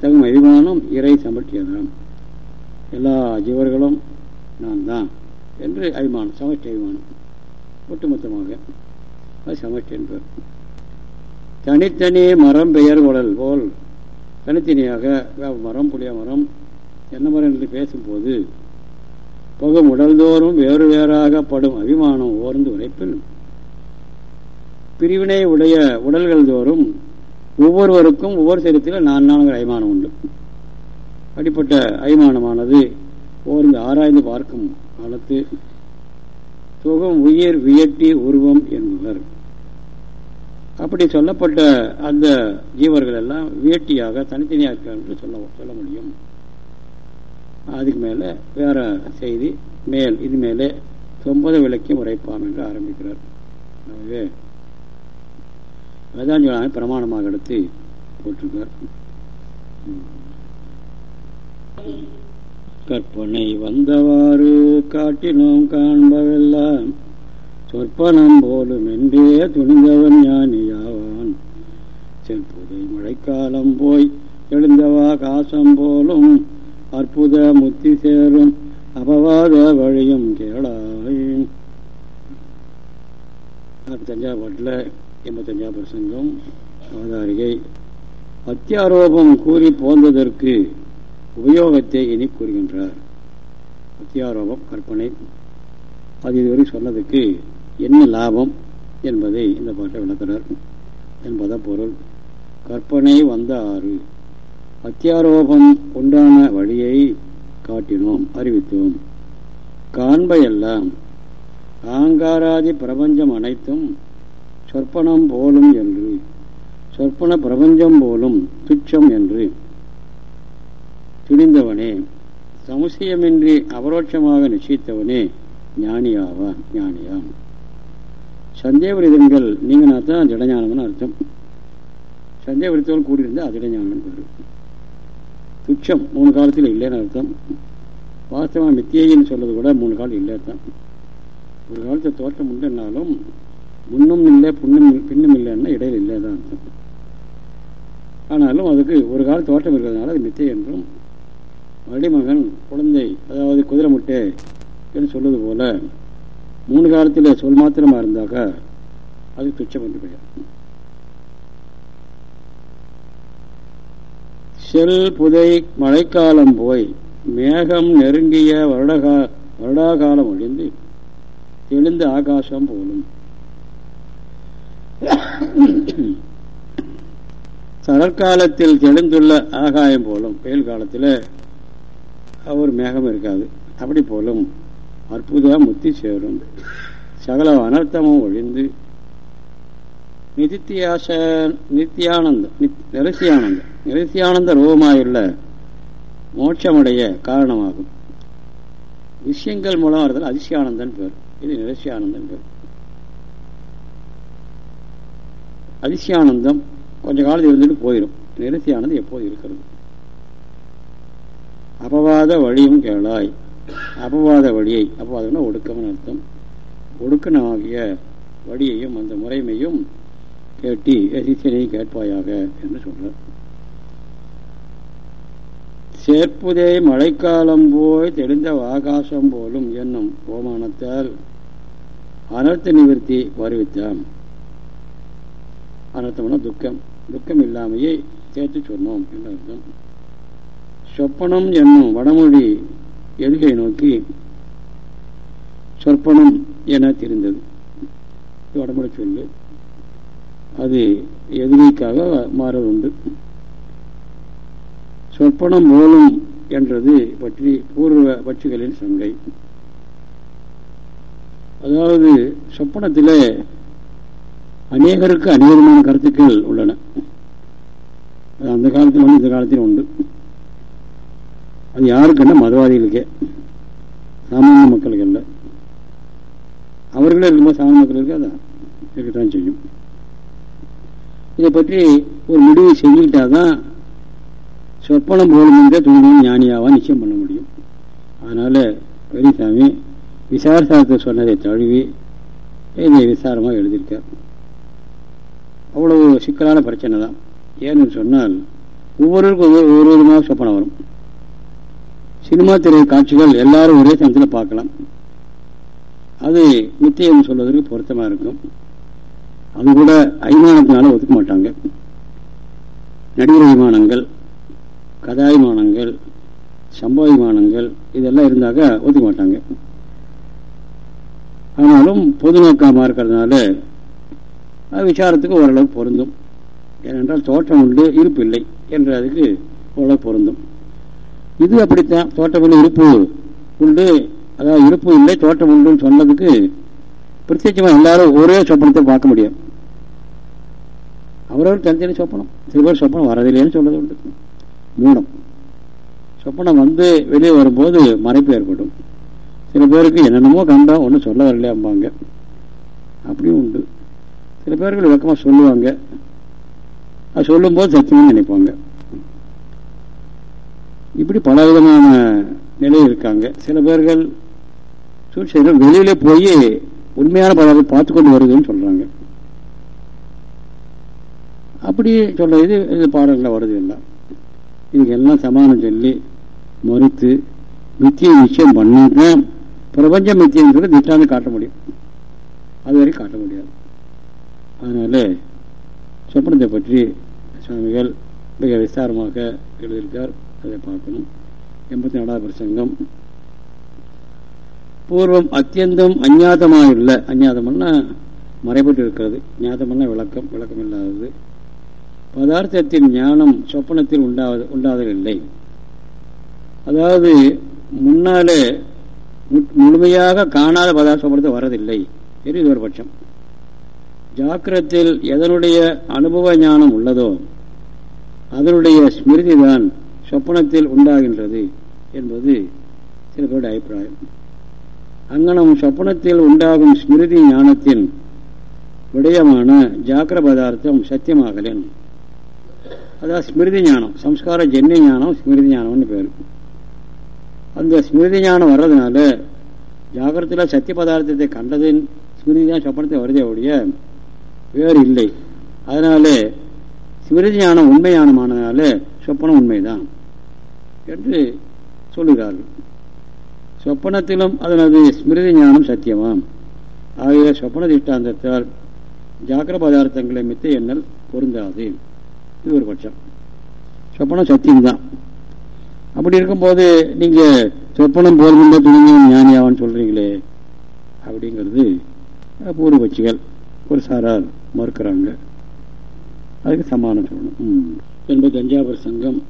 தகும் அபிமானம் இறை சமட்டியதான் எல்லா ஜீவர்களும் நான் தான் என்று அபிமானம் சமஷ்டி அபிமானம் ஒட்டுமொத்தமாக அது சமஷ்டி என்பர். தனித்தனி மரம் பெயர் குழல் போல். தனித்தனியாக மரம் புளிய மரம் என்ன மரம் என்று பேசும்போது புகம் உடல்தோறும் வேறு வேறாக படும் அபிமானம் ஓர்ந்து உழைப்பில் பிரிவினை உடைய உடல்கள் தோறும் ஒவ்வொருவருக்கும் ஒவ்வொரு சரித்திலும் நான் நான்கு அபிமானம் உண்டு. அப்படிப்பட்ட அபிமானமானது ஓர்ந்து ஆராய்ந்து பார்க்கும் காலத்து சுகம் உயிர் வியட்டி உருவம் என்பவர். அப்படி சொல்லப்பட்ட அந்த ஜீவர்கள் எல்லாம் வேட்டியாக தனித்தனியாக இருக்க என்று சொல்ல சொல்ல முடியும். அதுக்கு மேலே வேற செய்தி மேல் இது மேலே சொம்பத விளக்கியம் உரைப்பாம் என்று ஆரம்பிக்கிறார். ஆகவே வேதாஞ்சலாமை பிரமாணமாக எடுத்து போட்டிருக்கார். கற்பனை வந்தவாறு காட்டினோம் காண்பவெல்லாம் சொற்பனம் போலும் என்றே துணிந்தவன் ஞானியாவான் செல்புதை மழைக்காலம் போய் எழுந்தவா காசம் போலும் அற்புத முத்தி சேரும் அபவாத வழியும் கேளாய். தஞ்சாவூட்டில் எண்பத்தஞ்சாம் பிரசங்கம் அவதாரிகை. அத்தியாரோபம் கூறி போந்ததற்கு உபயோகத்தை இனி கூறுகின்றார். அத்தியாரோபம் கற்பனை. அது இதுவரை சொன்னதுக்கு என்ன லாபம் என்பதை இந்த பாட்டை விளக்கிறார். என்பத பொருள் கற்பனை வந்த ஆறு. அத்தியாரோபம் உண்டான வழியை காட்டினோம் அறிவித்தோம். காண்பையெல்லாம் ஆங்காராதி பிரபஞ்சம் அனைத்தும் சொற்பனம் போலும் என்று சொற்பன பிரபஞ்சம் போலும் துச்சம் என்று துணிந்தவனே சமுசயமின்றி அபரோட்சமாக நிச்சயித்தவனே ஞானியாவான் ஞானியாம். சந்தேகவிரதங்கள் நீங்கனா தான் ஜடஞானம்னு அர்த்தம். சந்தேகவிரத்தோடு கூடியிருந்தால் அதிடஞானம் பேர் துச்சம் மூணு காலத்தில் இல்லைன்னு அர்த்தம். வாஸ்தவம் மித்தியைன்னு சொல்றது கூட மூணு காலம் இல்லை தான் ஒரு காலத்தில் தோற்றம் உண்டுனாலும் முன்னும் இல்லை புண்ணும் பின்னும் இல்லைன்னா இடையில் இல்லை தான் அர்த்தம். ஆனாலும் அதுக்கு ஒரு காலம் தோற்றம் இருக்கிறதுனால அது மித்தியை என்றும் வடிமகன் குழந்தை அதாவது குதிரை முட்டை என்று சொல்வது போல மூணு காலத்தில் சொல் மாத்திரமா இருந்தாக்கா அது துச்சம் என்று பெயர் செல் புதை மழைக்காலம் போய் மேகம் நெருங்கிய வருடகா வருடாகாலம் ஒழிந்து தெளிந்த ஆகாசம் போலும். சரற்காலத்தில் தெளிந்துள்ள ஆகாயம் போலும் வெயில் காலத்தில் ஒரு மேகம் இருக்காது. அப்படி போலும் அற்புத முத்தி சேரும். சகல அனர்த்தமும் ஒழிந்து நிதித்தியாச நித்தியானந்த நிரசியானந்த நிரசியானந்த ரூபமாயுள்ள மோட்சமுடைய காரணமாகும். விஷயங்கள் மூலம் வருதல் அதிசயானந்தன் பேர். இது நிரசியானந்தன் பேர். அதிசயானந்தம் கொஞ்ச காலத்தில் இருந்துட்டு போயிடும் நிரசியானந்தம் எப்போது இருக்கிறது. அபவாத வழியும் கேளாய். அபவாத வழியை அபவாதம்னா ஒடுக்கம்னு அர்த்தம். ஒடுக்கனாகிய வழியையும் அந்த முறைமையும் கேட்டி சிஷியனை கேட்பாயாக என்று சொல்றார். சேர்ப்புதே மழைக்காலம் போய் தெளிந்த ஆகாசம் போலும் என்னும் ஓமானத்தால் அனர்த்த நிவர்த்தி வருவித்தான். அனர்த்தம்னா துக்கம். துக்கம் இல்லாமையே சேர்த்து சொன்னோம் என்று அர்த்தம். சொப்பனம் என்னும் வடமொழி எதுகை நோக்கி சொற்பனம் என தெரிந்தது. உடம்புல சொல்லு. அது எதிரிக்காக மாறுவது உண்டு சொற்பனம் மூலம் என்றது பற்றி பூர்வ பட்சிகளின் சங்கை. அதாவது சொப்பனத்தில் அநேகருக்கு அநேகமான கருத்துக்கள் உள்ளன. அது அந்த காலத்தில் இந்த காலத்தில் உண்டு. அது யாருக்குன்னா மதவாதிகளுக்கே. சாமானிய மக்களுக்கு அல்ல அவர்களே இருக்கும்போது சாமானிய மக்களுக்கு அதான். இருக்கத்தான் செய்யும். இதை பற்றி ஒரு முடிவு செஞ்சுக்கிட்டாதான் சொப்பனம் போலும் என்ற துணியும் ஞானியாவா நிச்சயம் பண்ண முடியும். அதனால பெரியசாமி விசாரசாரத்தை சொன்னதை தழுவி இதை விசாரமாக எழுதியிருக்கார். அவ்வளவு சிக்கலான பிரச்சனை தான் ஏன்னு சொன்னால் ஒவ்வொருவருக்கும் ஒவ்வொரு விதமாக சொப்பனம் வரும். சினிமா திரை காட்சிகள் எல்லாரும் ஒரே சமயத்தில் பார்க்கலாம். அது நித்தியம் சொல்வதற்கு பொருத்தமாக இருக்கும். அது கூட அய்மானத்தினால ஒதுக்க மாட்டாங்க. நடிகர் விமானங்கள் கதாபிமானங்கள் சம்பாதிமானங்கள் இதெல்லாம் இருந்தாக்க ஒதுக்க மாட்டாங்க. ஆனாலும் பொது நோக்கமாக இருக்கிறதுனால விசாரத்துக்கு ஓரளவுக்கு பொருந்தும். ஏனென்றால் தோற்றம் உண்டு இருப்பு இல்லை என்றதுக்கு ஓரளவு பொருந்தும். இது அப்படித்தான் தோட்டம் இருப்பு உண்டு. அதாவது இருப்பு இல்லை தோட்டம் உண்டுன்னு சொன்னதுக்கு பிரத்யட்சமாக எல்லாரும் ஒரே சொப்பனத்தை பார்க்க முடியும். அவரவர் தனித்தனி சொப்பனம். சில பேர் சொப்பனம் வரதில்லைன்னு சொல்றது உண்டு. மூடம் சொப்பனம் வந்து வெளியே வரும்போது மறைப்பு ஏற்படும். சில பேருக்கு என்னென்னமோ கண்டோம் ஒன்றும் சொல்ல வரலையாம்பாங்க அப்படியும் உண்டு. சில பேர்கள் விளக்கமாக சொல்லுவாங்க. அது சொல்லும்போது சத்தியம்னு நினைப்பாங்க. இப்படி பல விதமான நிலை இருக்காங்க. சில பேர்கள் சூழ்ச்சிகள் வெளியில போய் உண்மையான பதார்த்தம் பார்த்து கொண்டு வருதுன்னு சொல்றாங்க. அப்படி சொல்ற இது இது பாடல்கள் வருது எல்லாம். இதுக்கு எல்லாம் சமானம் சொல்லி மறுத்து மித்திய நிச்சயம் பண்ணாதான் பிரபஞ்ச மித்தியம் சொல்லி திட்டாந்து காட்ட முடியும். அது காட்ட முடியாது. அதனால சொப்பனத்தை பற்றி சுவாமிகள் மிக விஸ்தாரமாக எழுதியிருக்கார். அதை பார்க்கணும். எண்பத்தி நாலாவது பிரசங்கம். பூர்வம் அத்தியந்தம் அஞ்ஞாதமாயுள்ள அஞ்ஞாதம்னா மறைபட்டு இருக்கிறது ஞாதம்னா விளக்கம் விளக்கம் இல்லாதது பதார்த்தத்தின் ஞானம் சொப்பனத்தில் உண்டாவது உண்டாவதில்லை அதாவது முன்னாலே முழுமையாக காணாத பதார்த்த சொப்பனத்தை வரதில்லை. என்று இது ஒரு பட்சம். ஜாக்கிரத்தில் எதனுடைய அனுபவ ஞானம் உள்ளதோ அதனுடைய ஸ்மிருதி தான் சொப்பனத்தில் உண்டாகின்றது என்பது சில பேருடைய அபிப்பிராயம். அங்கனம் சொப்பனத்தில் உண்டாகும் ஸ்மிருதி ஞானத்தின் விடயமான ஜாக்கிர பதார்த்தம் சத்தியமாகலேன். அதாவது ஸ்மிருதி ஞானம் சம்ஸ்கார ஜென்ய ஞானம் ஸ்மிருதி ஞானம்னு பேர். அந்த ஸ்மிருதி ஞானம் வர்றதுனால ஜாகிரத்தில் சத்திய பதார்த்தத்தை கண்டதின் ஸ்மிருதி தான் சொப்பனத்தை வருதே ஒழிய வேறு இல்லை. அதனாலே ஸ்மிருதி ஞானம் உண்மை ஞானமானதுனால சொப்பனம் உண்மைதான் என்று சொல்லுகிறார்கள். சொப்பனத்திலும் அதனது ஸ்மிருதி ஞானம் சத்தியமாம். ஆகிய சொப்பன திஷ்டாந்தத்தால் ஜாக்கிர பதார்த்தங்களை மித்த எண்ணல் பொருந்தாது. இது ஒரு பட்சம். சொப்பனம் சத்தியம்தான். அப்படி இருக்கும்போது நீங்கள் சொப்பனம் போர்கின்ற துணிஞன் ஞானியாவான்னு சொல்கிறீங்களே அப்படிங்கிறது பூர்வபட்சிகள் ஒரு சாரார் மறுக்கிறாங்க. அதுக்கு சமானம் சொல்லணும். என்பது அஞ்சாவது சங்கம்.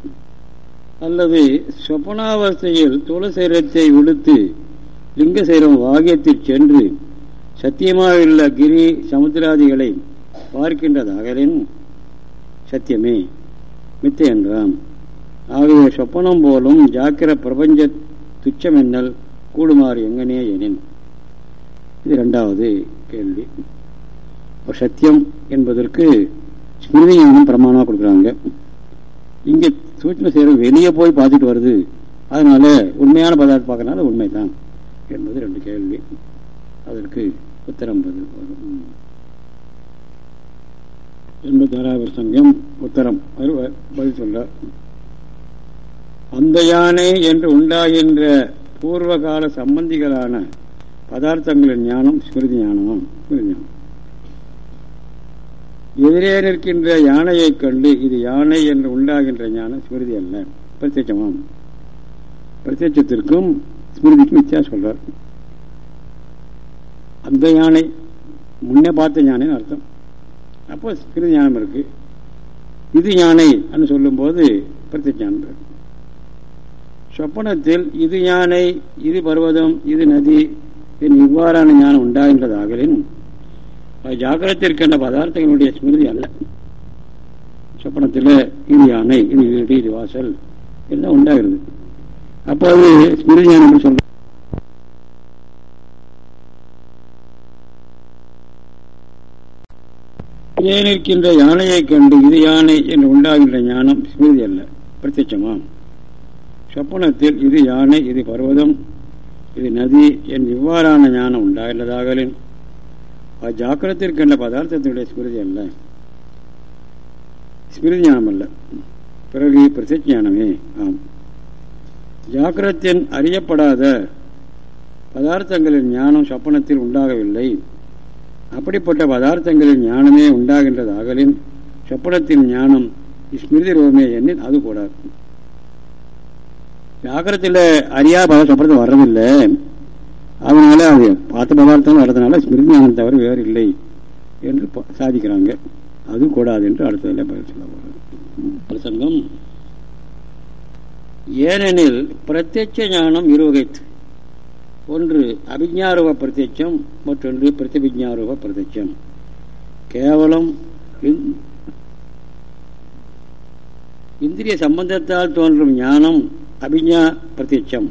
அல்லது சொப்பனாவஸ்தையில் துளசீரத்தை விடுத்து லிங்க சைரம் வாகியத்தில் சென்று சத்தியமாக உள்ள கிரி சமுத்திராதிகளை பார்க்கின்றதாகலின் சத்தியமே. மித்த என்றாம். ஆகவே சொப்பனம் போலும் ஜாக்கிர பிரபஞ்ச துச்சமென்னல் கூடுமாறு எங்கனே எனின். இது இரண்டாவது கேள்வி. சத்தியம் என்பதற்கு ஸ்மிருதி ஞானம் பிரமாணமாக கொடுக்குறாங்க. இங்கே சூட்சம சேரம் வெளியே போய் பார்த்துட்டு வருது. அதனால உண்மையான பதார்த்தம் பார்க்கறனால உண்மைதான் என்பது ரெண்டு கேள்வி. அதற்கு உத்தரம் பதில் வரும். எண்பத்தி ஆறாவது சங்கம் உத்தரம். பதில் சொல்றார் அந்த யானை என்று உண்டாகின்ற பூர்வகால சம்பந்திகளான பதார்த்தங்களின் ஞானம் ஸ்மிருதி ஞானமாம் ஸ்மிருதி ஞானம். எதிரே நிற்கின்ற யானையை கண்டு இது யானை என்று உண்டாகின்ற ஞானம் ஸ்மிருதி அல்ல. பிரத்யட்சமாம். பிரத்யட்சத்திற்கும் ஸ்மிருதிக்கும் வித்தியாசம் சொல்றார். அந்த யானை முன்னே பார்த்த யானைன்னு அர்த்தம். அப்போ ஸ்மிருதி ஞானம் இருக்கு. இது யானை என்று சொல்லும்போது பிரத்யஞானம் சொப்பனத்தில் இது யானை இது பர்வதம் இது நதி இவ்வாறான ஞானம் உண்டாகின்றதாகலின் ஜாக்கிரத்திற்கென்ற பதார்த்தங்களுடைய ஸ்மிருதி அல்ல. சொப்பனத்தில் இது யானை இது வீடு இது வாசல் எல்லாம் உண்டாகிறது. அப்போ அது ஸ்மிருதி ஞானம் சொல்ற நிற்கின்ற யானையை கண்டு இது யானை என்று உண்டாகின்ற ஞானம் ஸ்மிருதி அல்ல பிரத்யட்சமாம். சொப்பனத்தில் இது யானை இது பர்வதம் இது நதி என் இவ்வாறான ஞானம் உண்டாகின்றதாகலின் ஜாக்கிரத்திற்கென்ற பதார்த்தத்தினுடைய ஸ்மிருதி அல்ல. ஸ்மிருதி ஞானம் அல்ல. பிறகு பிரத்யஞானமே ஆம். ஜாக்கிரத்தின் அறியப்படாத பதார்த்தங்களின் ஞானம் சொப்பனத்தில் உண்டாகவில்லை. அப்படிப்பட்ட பதார்த்தங்களின் ஞானமே உண்டாகின்றது அகலின் சொப்பனத்தின் ஞானம் ஸ்மிருதி ரூபமே எண்ணின் அது கூடாது. ஜாக்கிரத்தில் அறியாத பதம் சொப்பனத்தில் வர்றதில்லை. அதனால அவங்க பார்த்த பதார்த்தம் வர்றதுனால ஸ்மிருதி ஞானம் தவிர வேறு இல்லை என்று சாதிக்கிறாங்க. அது கூடாது என்று அடுத்ததில் பதில் சொல்ல பிரசங்கம். ஏனெனில் பிரத்யட்ச ஞானம் இருவகைத்து. ஒன்று அபிஜாரூப பிரத்யட்சம் மற்றொன்று பிரதிபிஜாரூப பிரத்யட்சம். கேவலம் இந்திரிய சம்பந்தத்தால் தோன்றும் ஞானம் அபிஞா பிரத்யட்சம்.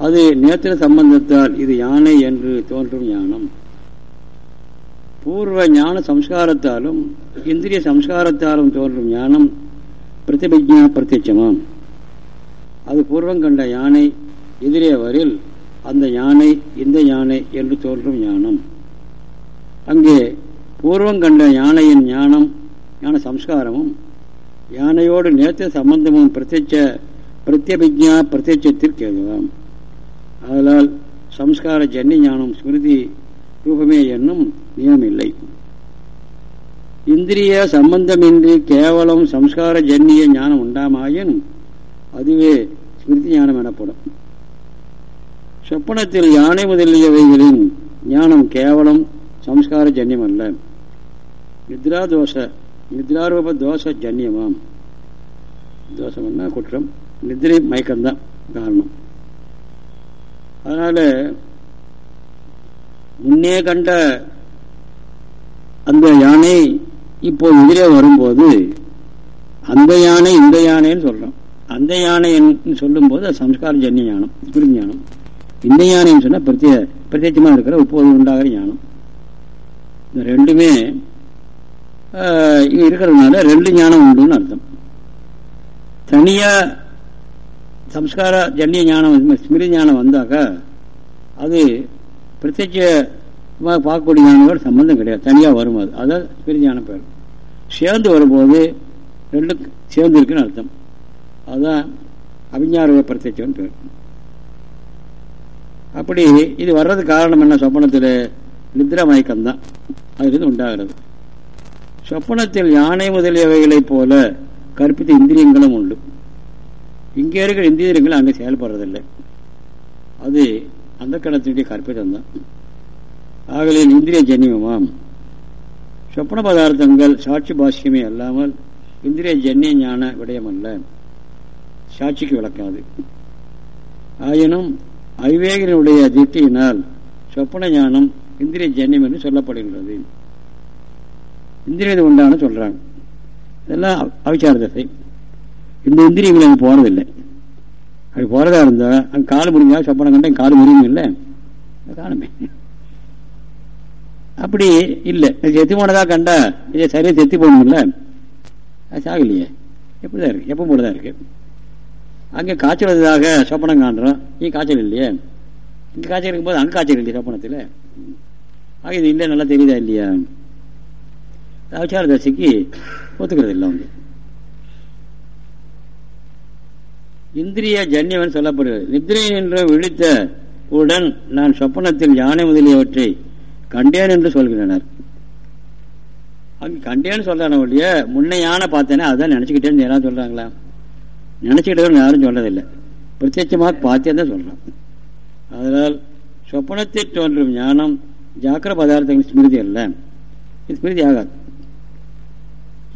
அது நேத்திர சம்பந்தத்தால் இது யானை என்று தோன்றும் ஞானம் பூர்வ ஞான சம்ஸ்காரத்தாலும் இந்திரிய சம்ஸ்காரத்தாலும் தோன்றும் ஞானம் பிரதிபிஜா பிரத்யட்சமாம். அது பூர்வம் கண்ட யானை எதிரே வரில் அந்த யானை இந்த யானை என்று தோன்றும் ஞானம் அங்கே பூர்வம் கண்ட யானையின் ஞானம் ஞான சம்ஸ்காரமும் யானையோடு நேற்ற சம்பந்தமும் பிரத்யட்ச பிரத்யபிஜா பிரத்யட்சத்திற்கு எதுவாம் அதனால் சம்ஸ்கார ஜன்னி ஞானம் ஸ்மிருதி ரூபமே என்னும் நியமம் இல்லை. இந்திரிய சம்பந்தமின்றி கேவலம் சம்ஸ்கார ஜன்னிய ஞானம் உண்டாமாயின் அதுவே ஸ்மிருதி ஞானம் எனப்படும். சொப்பனத்தில் யானை முதலியவைகளின் ஞானம் கேவலம் சம்ஸ்கார ஜன்யம் அல்ல. நித்ரா தோஷ நித்ராரூப தோஷ ஜன்யமாம் தோஷம்னா குற்றம் நிதிரை மயக்கம்தான் காரணம். அதனால முன்னே கண்ட அந்த யானை இப்போ எதிரே வரும்போது அந்த யானை இந்த யானைன்னு சொல்றோம். அந்த யானை சொல்லும் போது அது சம்ஸ்கார ஜன்ய ஞானம் ஸ்மிருதி ஞானம். இந்த யானைன்னு சொன்னா பிரத்ய பிரத்யட்சமா இருக்கிற இப்போது உண்டாகிற ஞானம். இந்த ரெண்டுமே இருக்கிறதுனால ரெண்டு ஞானம் உண்டுன்னு அர்த்தம். தனியா சம்ஸ்கார ஜன்னிய ஞானம் ஸ்மிருதி ஞானம் வந்தாக்கா அது பிரத்யட்சமாக பார்க்கக்கூடிய ஞானங்களோட சம்பந்தம் கிடையாது. தனியாக வரும் அது. அதான் ஸ்மிருதி ஞானம் பேர். சேர்ந்து வரும்போது ரெண்டும் சேர்ந்து இருக்குன்னு அர்த்தம். அதுதான் அபிஞான பிரத்யட்சம்னு பேர். அப்படி இது வர்றது காரணம் என்ன? சொப்பனத்தில் நித்ரா மயக்கம் தான் அதுலேருந்து உண்டாகிறது. சொப்பனத்தில் யானை முதலியவைகளைப் போல கற்பித்த இந்திரியங்களும் உண்டு. இங்கே இருக்கிற இந்திரியங்கள் அங்கே செயல்படுறதில்லை. அது அந்த கணத்தினுடைய கற்பிதம் தான் ஆகலில் இந்திரிய ஜன்யமாம் சொப்பன பதார்த்தங்கள் சாட்சி பாஷ்யமே அல்லாமல் இந்திரிய ஜன்னிய ஞான விடயமல்ல. சாட்சிக்கு விளக்காது. ஆயினும் ஐவேகனுடைய திட்டியினால் சொப்பன ஞானம் இந்திரிய ஜன்யம் என்று சொல்லப்படுகின்றது. இந்திரியது உண்டான சொல்றாங்க. இதெல்லாம் அவிச்சார தசை. இந்த இந்திரியங்கள் அங்கே போகிறதில்லை அப்படி போகிறதா இருந்தால் அங்கே கால் முடிஞ்சா சொப்பனம் கண்டேன் கால் முடியும் இல்லை? காணுமே. அப்படி இல்லை. செத்து போனதா கண்டா இதை சரியாக செத்து போகணும்ல? அது சாகலையே. எப்படிதான் இருக்கு? எப்போ போலதான் இருக்கு. அங்கே காய்ச்சல் வந்ததாக சொப்பனம் காண்றோம். இங்கே காய்ச்சல் இல்லையே? இங்கே காய்ச்சல் இருக்கும்போது அங்கே காய்ச்சல் இல்லையா சொப்பனத்தில்? ஆக இது இல்லை நல்லா தெரியுதா இல்லையா? அவசார தசைக்கு ஒத்துக்கிறது இல்லை அவங்க. இந்திரிய ஜன்யவன் சொல்லப்படுகிறது. நித்ரை என்று விழித்த உடன் நான் சொப்பனத்தில் யானை முதலியவற்றை கண்டேன் என்று சொல்கிறனர் அங்கே கண்டேன்னு சொல்றான ஒழிய முன்னையான யானை பார்த்தேனே அதான் நினைச்சுக்கிட்டேன்னு யாராவது சொல்றாங்களா? நினைச்சுக்கிட்டவங்க யாரும் சொல்றதில்லை பிரத்யட்சமாக பார்த்தே தான் சொல்றான். அதனால் சொப்பனத்தை தோன்றும் ஞானம் ஜாக்கிர பதார்த்தங்கள் ஸ்மிருதி அல்ல. இது ஸ்மிருதி ஆகாது.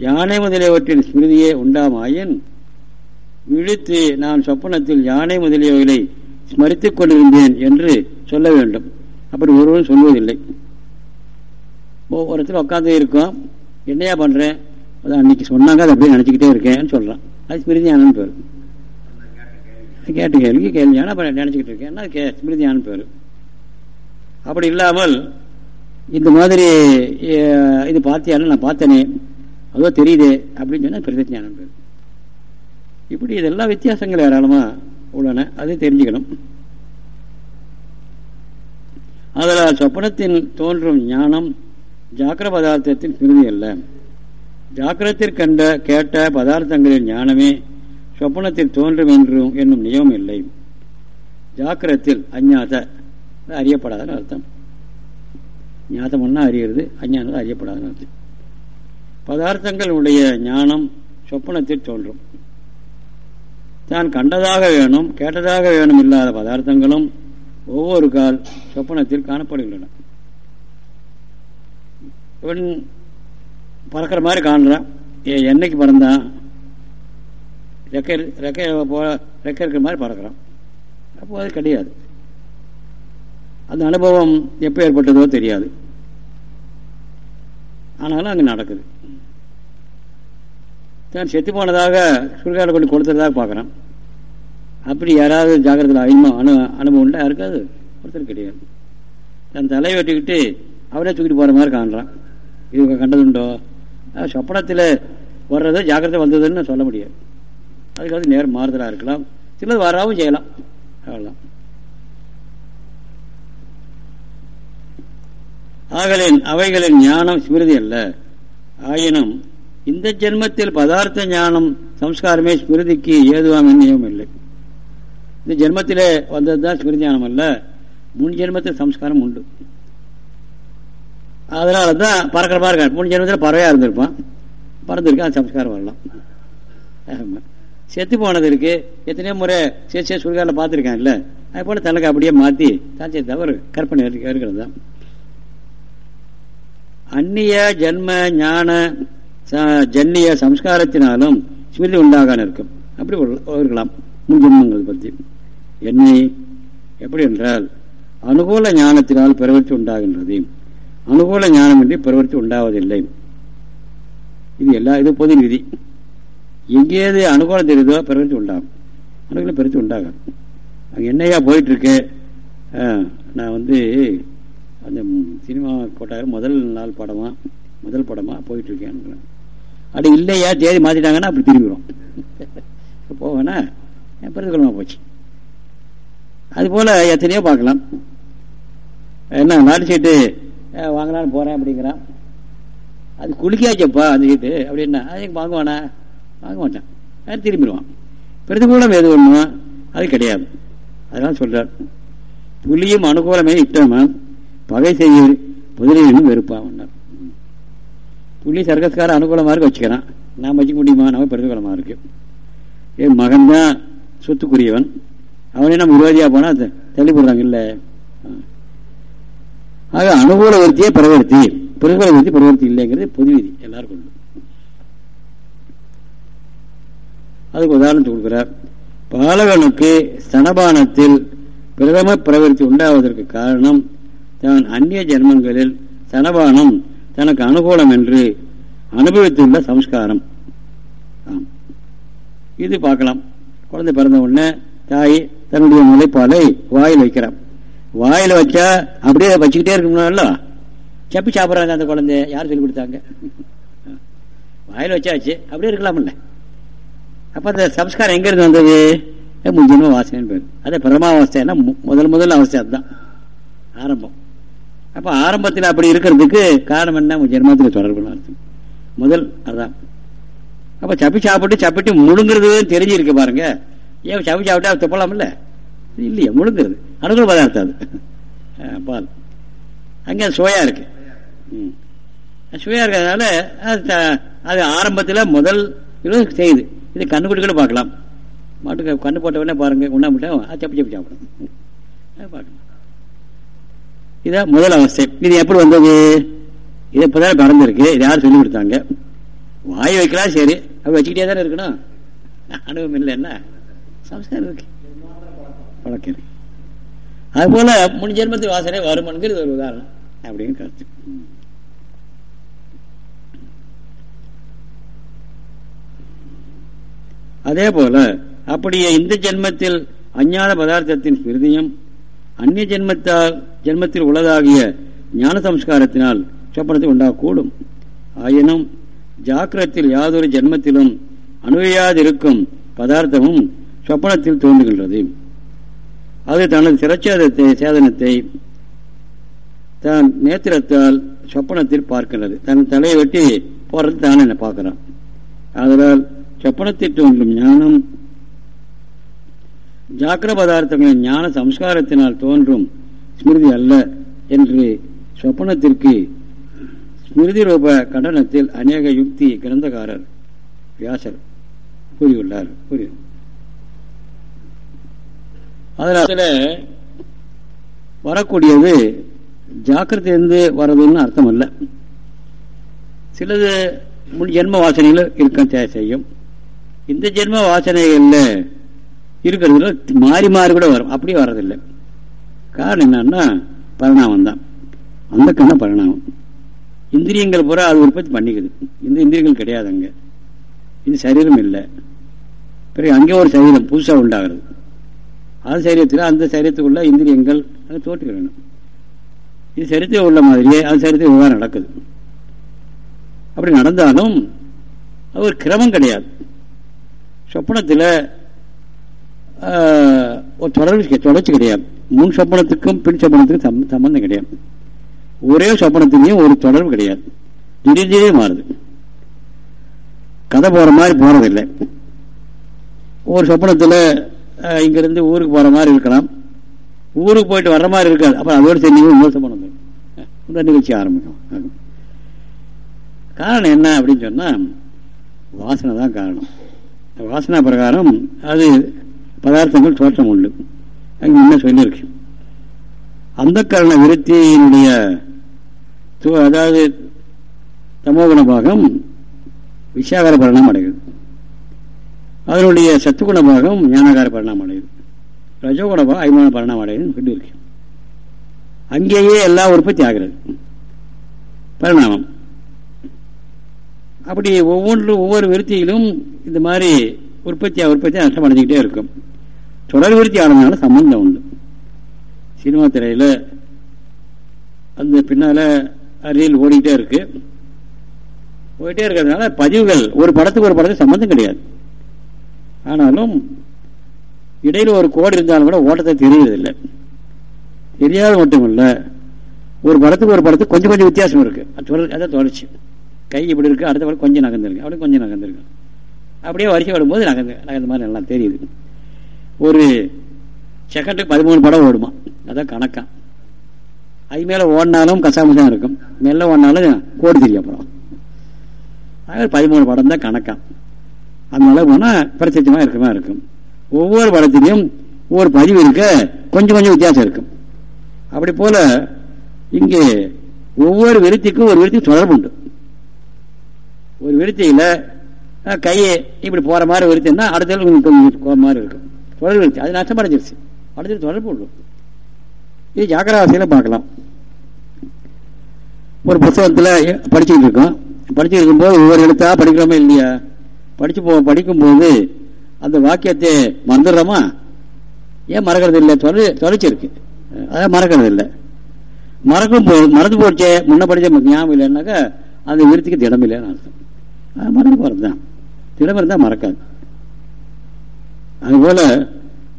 யானை முதலியவற்றின் ஸ்மிருதியே உண்டாமாயின் விழித்து நான் சொப்பனத்தில் யானை முதலியவைகளை ஸ்மரித்துக் கொண்டிருந்தேன் என்று சொல்ல வேண்டும். அப்படி ஒருவரும் சொல்வதில்லை. ஒருத்தர் உட்காந்து இருக்கோம். என்னையா பண்றேன் அதான் அன்னைக்கு சொன்னாங்க அதை அப்படியே நினச்சிக்கிட்டே இருக்கேன்னு சொல்கிறான் அது ஸ்மிருதி ஞானம் பேர். கேட்டு கேள்வி கேள்வி. அப்புறம் நினச்சிக்கிட்டு இருக்கேன். அது கே ஞானம் பேர். அப்படி இல்லாமல் இந்த மாதிரி இது பார்த்தியாலும் நான் பார்த்தேனே. அதோ தெரியுதே அப்படின்னு சொன்னால் பிரதிஞானம் பேர். இப்படி இதெல்லாம் வித்தியாசங்கள் ஏராளமாக உள்ளன. அதை தெரிஞ்சுக்கணும். அதனால் சொப்பனத்தில் தோன்றும் ஞானம் ஜாக்கிர பதார்த்தத்தின் பிரிதி அல்ல. ஜாக்கிரத்தில் கண்ட கேட்ட பதார்த்தங்களின் ஞானமே சொப்பனத்தில் தோன்றும் என்றும் என்னும் நியமம் இல்லை. ஜாக்கிரத்தில் அஞ்ஞாத அறியப்படாதன்னு அர்த்தம். ஞாதம் ஒன்றா அறியிறது அஞ்ஞானது அறியப்படாத அர்த்தம். பதார்த்தங்களுடைய ஞானம் சொப்பனத்தில் தோன்றும். தான் கண்டதாக வேணும் கேட்டதாக வேணும் இல்லாத பதார்த்தங்களும் ஒவ்வொரு கால் சொப்பனத்தில் காணப்படுகின்றன. இவன் பறக்கிற மாதிரி காணுறான் ஏ என்னைக்கு பறந்தான் ரெக்கை ரெக்கை போ ரெக்கை இருக்கிற மாதிரி பறக்கிறான். அப்போ அது கிடையாது. அந்த அனுபவம் எப்போ ஏற்பட்டதோ தெரியாது. ஆனாலும் அங்கே நடக்குது. தான் செத்து போனதாக சுடுகாடு கொண்டு கொடுத்துறதாக பார்க்குறான். அப்படி யாராவது ஜாக்கிரதையில் அனுபவம் அனு அனுபவம் உண்டா? இருக்காது ஒருத்தர் கிடையாது. தன் தலையை வெட்டிக்கிட்டு அவரே தூக்கிட்டு போகிற மாதிரி காண்றான். இது கண்டதுண்டோ? சொப்பனத்தில் வர்றது ஜாக்கிரதை வந்ததுன்னு சொல்ல முடியாது. அதுக்காக நேரம் மாறுதலாக இருக்கலாம். சிலது வராவும் செய்யலாம். அவ்வளோதான் ஆகலின் அவைகளின் ஞானம் ஸ்மிருதி அல்ல. ஆயினும் இந்த ஜென்மத்தில் பதார்த்த ஞானம் சம்ஸ்காரமே ஸ்மிருதிக்கு ஏதுவாம் நியமம் இல்லை. இந்த ஜென்மத்திலே வந்ததுதான் ஸ்மிருதி ஞானம் அல்ல. முன் ஜென்மத்தில் சம்ஸ்காரம் உண்டு. அதனால தான் பறக்கிற மாதிரி மூணு ஜென்மத்தில் பறவையாக இருந்திருப்பான். பறந்துருக்கான் சம்ஸ்காரம் வரலாம். செத்து போனது இருக்கு. எத்தனையோ முறை சே சே சுடுகாரில் பார்த்துருக்கான் இல்லை அது போல தனக்கு அப்படியே மாற்றி தாச்சே தவறு. கற்பனை இருக்கிறது தான் அந்நிய ஜென்ம ஞான ஜன்னிய சம்ஸ்காரத்தினாலும் ஸ்மிருதி உண்டாகான இருக்கும் அப்படி இருக்கலாம் முன் ஜென்மங்கள் பற்றி. என்னை எப்படி என்றால் அனுகூல ஞானத்தினால் பிரவர்த்தி உண்டாகின்றது. அனுகூல ஞானமின்றி பிரவர்த்தி உண்டாவதில்லை. இது எல்லா இது பொது விதி எங்கேயாது அனுகூலம் தெரியுதோ பிரவர்த்தி உண்டாகும். அனுகூலம் பிரவர்த்தி உண்டாகும் அங்கே என்னையா போயிட்டுருக்கு? நான் வந்து அந்த சினிமா கோட்டாக முதல் நாள் படமாக முதல் படமாக போயிட்டு இருக்கேன் அப்படி இல்லையா தேதி மாத்திட்டாங்கன்னா அப்படி திரும்பிடும் போவேனா பிரதிகூலமாக போச்சு. அதுபோல் எத்தனையோ பார்க்கலாம். என்ன நாட்டு சீட்டு வாங்கலான்னு போறேன் அப்படிங்கிறான். அது குளிக்காச்சப்பா அந்த சீட்டு அப்படின்னா அது வாங்குவானா வாங்க மாட்டான். அது திரும்பிடுவான். பிரதிகூலம் எது ஒண்ணுமா அது கிடையாது. அதெல்லாம் சொல்றார். புலியும் அனுகூலமே இட்டமா பகை செய்ய புதிரையும் வெறுப்பான் புள்ளி சர்க்கஸ்கார அனுகூலமாக இருக்க வச்சுக்கிறான். நான் வச்சுக்க முடியுமா? நம்ம பிரதிகூலமாக இருக்கு. என் மகன் தான் சொத்துக்குரியவன். அவனே நம்ம விரோதியாக போனால் தள்ளி போடுறாங்க இல்ல? ஆக அனுகூல விருத்தியே பிரவர்த்தி பிரதிகூல விருத்தி பிரவர்த்தி இல்லைங்கிறது பொது விதி எல்லாருக்கும் உண்டு. அதுக்கு உதாரணத்தை கொடுக்கிறார். பாலகனுக்கு ஸ்தனபானத்தில் பிரதம பிரவர்த்தி உண்டாவதற்கு காரணம் தான் அந்நிய ஜென்மங்களில் ஸ்தனபானம். தனக்கு அனுகூலம் என்று அனுபவித்துள்ள சம்ஸ்காரம். இது பார்க்கலாம். குழந்தை பிறந்த உடனே தாய் தன்னுடைய முளைப்பாலை வாயில் வைக்கிறான் வாயில் வச்சா அப்படியே வச்சுக்கிட்டே இருக்கணும்ல சப்பி சாப்பிட்றாங்க அந்த குழந்தைய யார் சொல்லி கொடுத்தாங்க? வாயில் வச்சாச்சு. அப்படியே இருக்கலாம்ல. அப்போ அந்த சம்ஸ்காரம் எங்கேருந்து வந்தது? முன்ஜென்ம வாசனைன்னு பேர். அதே பிரமாவஸ்தைன்னா முதல் முதல் அவஸ்தை அதுதான். ஆரம்பம். அப்ப ஆரம்பத்தில் அப்படி இருக்கிறதுக்கு காரணம் என்ன? ஜென்மத்தில் தொடர்பு அர்த்தம். முதல் அதான். அப்ப சப்பி சாப்பிட்டு சப்பிட்டு முழுங்கிறது தெரிஞ்சிருக்கு பாருங்க. ஏன் சப்பி சாப்பிட்டா துப்பலாம்ல இல்லையா முழுங்கிறது. அனுகூல பதார்த்தம் அது. பால். அங்கே சுவையா இருக்கு. சுவையா இருக்கிறதுனால அது அது ஆரம்பத்தில் முதல் செய்யுது. இது கண்ணுக்குட்டிகளை பார்க்கலாம். மாட்டுக்கு கண்ணு போட்ட உடனே பாருங்க உண்ணாமட்டா அது சப்பி சப்பி சாப்பிடும். பார்க்கலாம். இதான் முதல் அவஸ்தை இது எப்படி வந்தது? இது இப்போதான் பறந்துருக்கு இது யாரும் சொல்லி கொடுத்தாங்க? வாய் வைக்கலாம் சரி. அப்படி வச்சுக்கிட்டே தானே இருக்கணும். அனுபவம் இல்லை என்ன? சம்ஸ்காரம் இருக்கு. பழக்கம் இருக்கு. அது போல முன் ஜென்மத்து வாசனை வருமன்கிறது ஒரு உதாரணம். அப்படின்னு கருத்து. அதே போல அப்படியே இந்த ஜென்மத்தில் அஞ்ஞான பதார்த்தத்தின் ஹிருதயம் அந்நிய ஜென்மத்தால் ஜென்மத்தில் உள்ளதாகிய ஞான சம்ஸ்காரத்தினால் சொப்பனத்தை உண்டாகக்கூடும் ஆயினும் ஜாக்கிரத்தில் யாதொரு ஜென்மத்திலும் அணுவையாதிருக்கும் பதார்த்தமும் சொப்பனத்தில் தோன்றுகின்றது. அது தனது சிரச்சேதத்தை சேதனத்தை தான் நேத்திரத்தால் சொப்பனத்தில் பார்க்கிறது. தன் தலையை வெட்டி போறது தான் என்ன பார்க்கிறான். அதனால் சொப்பனத்தில் தோன்றும் ஞானம் ஜாக்கிர பதார்த்தங்களின் ஞான சம்ஸ்காரத்தினால் தோன்றும் ஸ்மிருதி அல்ல என்று சொப்பனத்திற்கு ஸ்மிருதி ரூப கண்டனத்தில் அநேக யுக்தி கிரந்தகாரர் வியாசர் கூறியுள்ளார். கூறி. அதில் வரக்கூடியது ஜாக்கிரத்திலிருந்து வர்றதுன்னு அர்த்தம் அல்ல சிலது முன் ஜென்ம வாசனைகளும் இருக்க செய்யும். இந்த ஜென்ம வாசனைகளில் இருக்கிறதுல மாறி மாறி கூட வரும். அப்படியே வர்றதில்லை. காரணம் என்னன்னா பரிணாமம் தான். அந்த கண்ண பரிணாமம். இந்திரியங்கள் பூரா அது உற்பத்தி பண்ணிக்குது. இந்த இந்திரியங்கள் கிடையாது அங்கே. இந்த சரீரம் இல்லை. பிறகு அங்கே ஒரு சரீரம் புதுசாக உண்டாகிறது. அது சரீரத்தில் அந்த சரீரத்துக்குள்ள இந்திரியங்கள் அதை தோற்றுக்கிறணும் இது சரித்திரம் உள்ள மாதிரியே அது சரித்திரம் விவகாரம் நடக்குது. அப்படி நடந்தாலும் அது ஒரு கிரமம் கிடையாது. சொப்பனத்தில் ஒரு தொடர்ச்சி தொடர்ச்சி கிடையாது. முன் சொப்பனத்துக்கும் பின் சொப்பனத்துக்கும் சம்பந்தம் கிடையாது. ஒரே சொப்பனத்துலேயும் ஒரு தொடர்பு கிடையாது. திடீர் திடீர் மாறுது. கதை போற மாதிரி போறதில்லை. ஒரு சொப்பனத்தில் இங்கிருந்து ஊருக்கு போற மாதிரி இருக்கலாம். ஊருக்கு போயிட்டு வர்ற மாதிரி இருக்காது. அப்புறம் அதோடு சரி இன்னொரு சொப்பனம் இந்த நிகழ்ச்சி ஆரம்பிக்கும். காரணம் என்ன அப்படின்னு சொன்னா வாசனை தான் காரணம். வாசனா பிரகாரம் அது பதார்த்தங்கள் தோற்றம் உண்டு. அங்கே என்ன சொல்லியிருக்கு? அந்த கரண விருத்தியினுடைய அதாவது தமோகுண பாகம் விஷயாகார பரிணாமம் அடைகிறது அதனுடைய சத்துக்குண பாகம் ஞானகார பரிணாமம் அடையுது. ரஜோகுண பாகம் ஐமான பரிணாமம் அடையுதுன்னு சொல்லியிருக்கு. அங்கேயே எல்லாம் உற்பத்தி ஆகிறது. பரிணாமம். அப்படி ஒவ்வொன்று ஒவ்வொரு விருத்தியிலும் இந்த மாதிரி உற்பத்தியாக உற்பத்தியாக நஷ்டம் அடைஞ்சிக்கிட்டே இருக்கும். தொடர் விருத்தி ஆனதுனால சம்பந்தம் உண்டு. சினிமா திரையில் அந்த பின்னால் ரீல் ஓடிக்கிட்டே இருக்கு. போயிட்டே இருக்கிறதுனால பதிவுகள் ஒரு படத்துக்கு ஒரு படத்துக்கு சம்பந்தம் கிடையாது. ஆனாலும் இடையில ஒரு கோடு இருந்தாலும் கூட ஓட்டத்தை தெரியறதில்லை தெரியாத மட்டும் இல்லை ஒரு படத்துக்கு ஒரு படத்துக்கு கொஞ்சம் கொஞ்சம் வித்தியாசம் இருக்கு. அதான் தொடர்ச்சி. கை இப்படி இருக்கு அடுத்த படம் கொஞ்சம் நகர்ந்துருக்கு அப்படியே கொஞ்சம் நகர்ந்துருக்கு. அப்படியே வரிசை வரும்போது நகர்ந்து நகர்ந்த மாதிரி நல்லா தெரியுது. ஒரு செகண்டுக்கு பதிமூணு படம் ஓடுமா? அதான் கணக்கா. அது மேலே ஓடினாலும் கசாமசம் இருக்கும். மெல்ல ஓடினாலும் கோடு தெரியும் அப்புறம். அது பதிமூணு படம் தான் கணக்கா. அதனால போனால் பிரத்யட்சமாக இருக்கமா இருக்கும். ஒவ்வொரு படத்திலையும் ஒவ்வொரு பதிவு இருக்க கொஞ்சம் கொஞ்சம் வித்தியாசம் இருக்கும். அப்படி போல இங்கே ஒவ்வொரு விருத்திக்கும் ஒரு விருத்தி தொடர்பு உண்டு. ஒரு விருத்தியில கையை இப்படி போற மாதிரி விருத்தின்னா அடுத்த கொஞ்சம் மாதிரி இருக்கும். தொடர்பு அது நஷ்டம் அடைஞ்சிருச்சு அடுத்தது தொடர்பு உண்டு. இது ஜாக்கிரவாசியில பார்க்கலாம். ஒரு புத்தகத்தில் படிச்சுட்டு இருக்கோம். படிச்சுட்டு இருக்கும்போது ஒவ்வொரு எழுத்தா படிக்கிறோமா இல்லையா? படிச்சு போ படிக்கும்போது அந்த வாக்கியத்தை மறந்துடுறோமா? ஏன் மறக்கிறது இல்லை தொலை தொலைச்சிருக்கு. அதான் மறக்கிறது இல்லை மறக்கும் போ மறந்து போச்சே முன்ன படித்த ஞாபகம் இல்லைன்னாக்கா அந்த விருத்திக்கு திடம் இல்லைன்னு அர்த்தம். அது மறந்து போகிறது தான் திடம் இருந்தால் மறக்காது. அதுபோல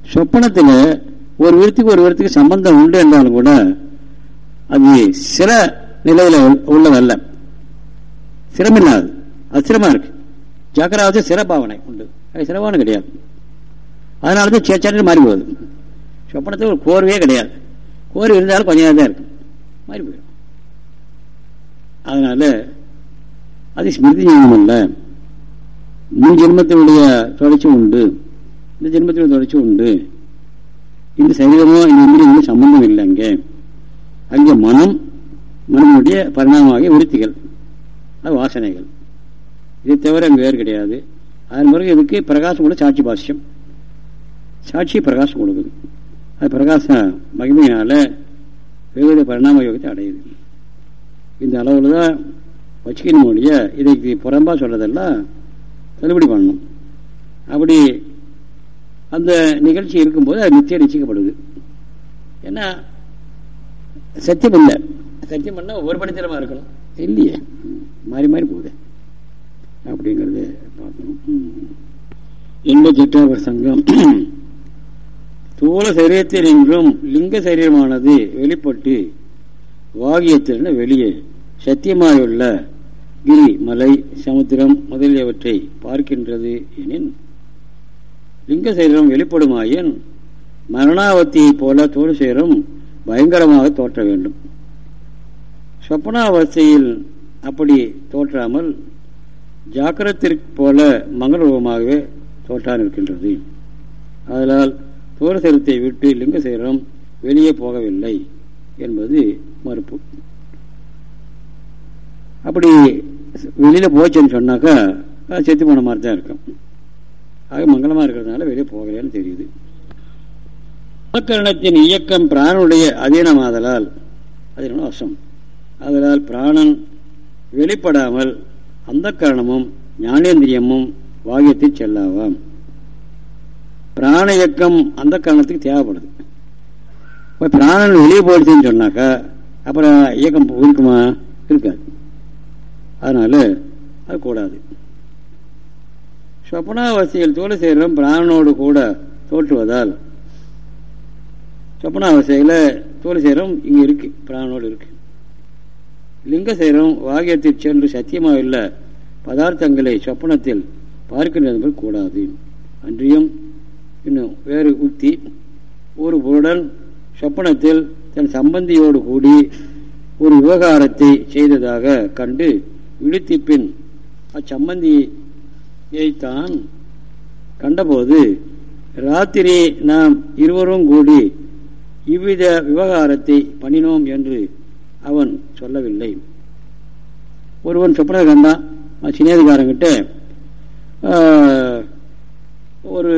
சொப்பனத்தில் ஒரு விருத்திக்கு ஒரு விருத்திக்கு சம்பந்தம் உண்டு என்றாலும் கூட அது சில நிலையில் உள்ளதல்ல. சிரமில்லாது. சிரமம் இருக்கு. ஜாக்கிராவது சிறப்பாவனை உண்டு. அது சிறப்பான கிடையாது. அதனால தான் சேச்சாட்டு மாறி போகுது. சொப்பனத்தில் ஒரு கோர்வையே கிடையாது. கோர்வு இருந்தாலும் கொஞ்ச நேரம் தான் இருக்கும் மாறி போயிடும். அதனால அது ஸ்மிருதி ஞானம் அல்ல. முன் ஜென்மத்தினுடைய தொடர்ச்சி உண்டு. இந்த ஜென்மத்தில் தொடர்ச்சி உண்டு. இந்த சரீரமோ இந்த சம்பந்தம் இல்லை அங்கே. அங்கே மனம் மனமுடைய பரிணாமமாகிய விருத்திகள் அது வாசனைகள். இதை தவிர அங்கே வேறு கிடையாது. அதன் பிறகு இதுக்கு பிரகாசம் கூட சாட்சி பாஷ்யம். சாட்சி பிரகாசம் கொடுக்குது. அது பிரகாச மகிமையினால வெகுத பரிணாம யோகத்தை அடையுது. இந்த அளவில் தான் வச்சுக்கணும் இதைக்கு புறம்பாக சொல்றதெல்லாம் தள்ளுபடி பண்ணணும். அப்படி அந்த நிகழ்ச்சி இருக்கும்போது அது நிச்சயம் நிச்சயிக்கப்படுது ஏன்னா சத்தியம் இல்லை. சத்தியம் பண்ணால் ஒரு படித்தரமாக இருக்கணும். இல்லையே. மாறி மாறி போகுது. அப்படிங்கிறது பார்க்கணும். எண்பத்தி எட்டாவது சங்கம். தூள சரீரத்தில் என்றும் லிங்க சரீரமானது வெளிப்பட்டு வாகியத்தில் வெளியே சத்தியமாயுள்ள கிரி மலை சமுத்திரம் முதலியவற்றை பார்க்கின்றது எனின் லிங்க சரீரம் வெளிப்படுமாயின் மரணாவத்தியைப் போல தோல் சேரும் பயங்கரமாக தோற்ற வேண்டும். சொப்பனாவஸ்தையில் அப்படி தோற்றாமல் ஜாக்கிரத்திற்கு போல மங்களரூபமாகவே தோற்றான் இருக்கின்றது. அதனால் தோரசரத்தை விட்டு லிங்க சேரம் வெளியே போகவில்லை என்பது மறுப்பு. அப்படி வெளியில் போச்சுன்னு சொன்னாக்கா செத்து போன மாதிரி தான் இருக்கும். ஆக மங்களமா இருக்கிறதுனால வெளியே போகலைன்னு தெரியுது. கரணத்தின் இயக்கம் பிராணனுடைய அதீனமாதலால் அதீனம் அவசம் வசம் அதனால் பிராணன் வெளிப்படாமல் அந்த கரணமும் ஞானேந்திரியமும் வாகியத்தை செல்லாவாம். பிராண இயக்கம் அந்த கரணத்துக்கு தேவைப்படுது. இப்போ பிராணன் வெளியே போயிடுச்சுன்னு சொன்னாக்கா அப்புறம் இயக்கம் இருக்குமா இருக்காது. அதனால அது கூடாது. சொப்பனாவஸ்தையில் தோல் சேரம் பிராணனோடு கூட தோற்றுவதால் சொப்பனாவஸ்தையில் தோல் சேரம் இங்கே இருக்கு பிராணனோடு இருக்கு. லிங்க சேரம் வாகியத்தில் சென்று சத்தியமாக உள்ள பதார்த்தங்களை சொப்பனத்தில் பார்க்கின்றது கூடாது. அன்றியும் இன்னும் வேறு உத்தி ஒரு பொருடன் சொப்பனத்தில் தன் சம்பந்தியோடு கூடி ஒரு விவகாரத்தை செய்ததாக கண்டு விடுத்தி பின் தான் கண்டபோது ராத்திரி நாம் இருவரும் கூடி இவ்வித விவகாரத்தை பண்ணினோம் என்று அவன் சொல்லவில்லை. ஒருவன் சொப்பனை கண்டான் சினேதுகாரங்கிட்ட ஒரு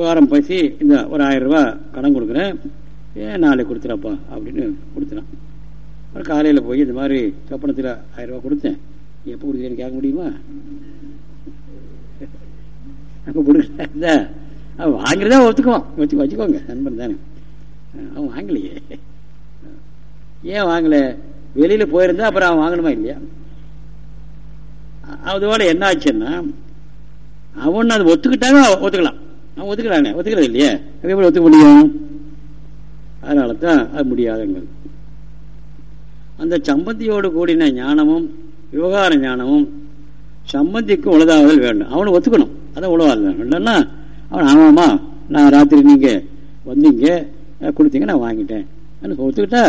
வாரம் பசி இந்த ஒரு ஆயிரம் ரூபா கடன் கொடுக்குறேன். ஏன் நாளைக்கு கொடுத்துறப்பா? அப்படின்னு கொடுத்துறான் அப்புறம் காலையில் போய் இந்த மாதிரி சொப்பனத்தில் ஆயிரம் ரூபா கொடுத்தேன். எப்போ கொடுத்தேன்னு கேட்க முடியுமா? அப்போ கொடுக்குறத அவன் வாங்குறதா ஒத்துக்குவான். வச்சு வச்சுக்கோங்க நண்பன் தானே. அவன் வாங்கலையே. ஏன் வாங்கல? வெளியில் போயிருந்தா அப்புறம் அவன் வாங்கணுமா இல்லையா? அதுபோல என்ன ஆச்சுன்னா அவன் அது ஒத்துக்கிட்டாங்க ஒத்துக்கலாம். அவன் ஒத்துக்கிறானே. ஒத்துக்கிறது இல்லையே. எப்படி ஒத்துக்க முடியும்? அதனால தான் அது முடியாதுங்கிறது அந்த சம்பந்தியோடு கூடின ஞானமும் விவகார ஞானமும் சம்மந்திக்கு உலதாவதல் வேண்டும். அவனை ஒத்துக்கணும். அதான் உலகாதல் இல்லைன்னா அவன் ஆமாம்மா நான் ராத்திரி நீங்கள் வந்தீங்க கொடுத்தீங்க நான் வாங்கிட்டேன். ஒத்துக்கிட்டா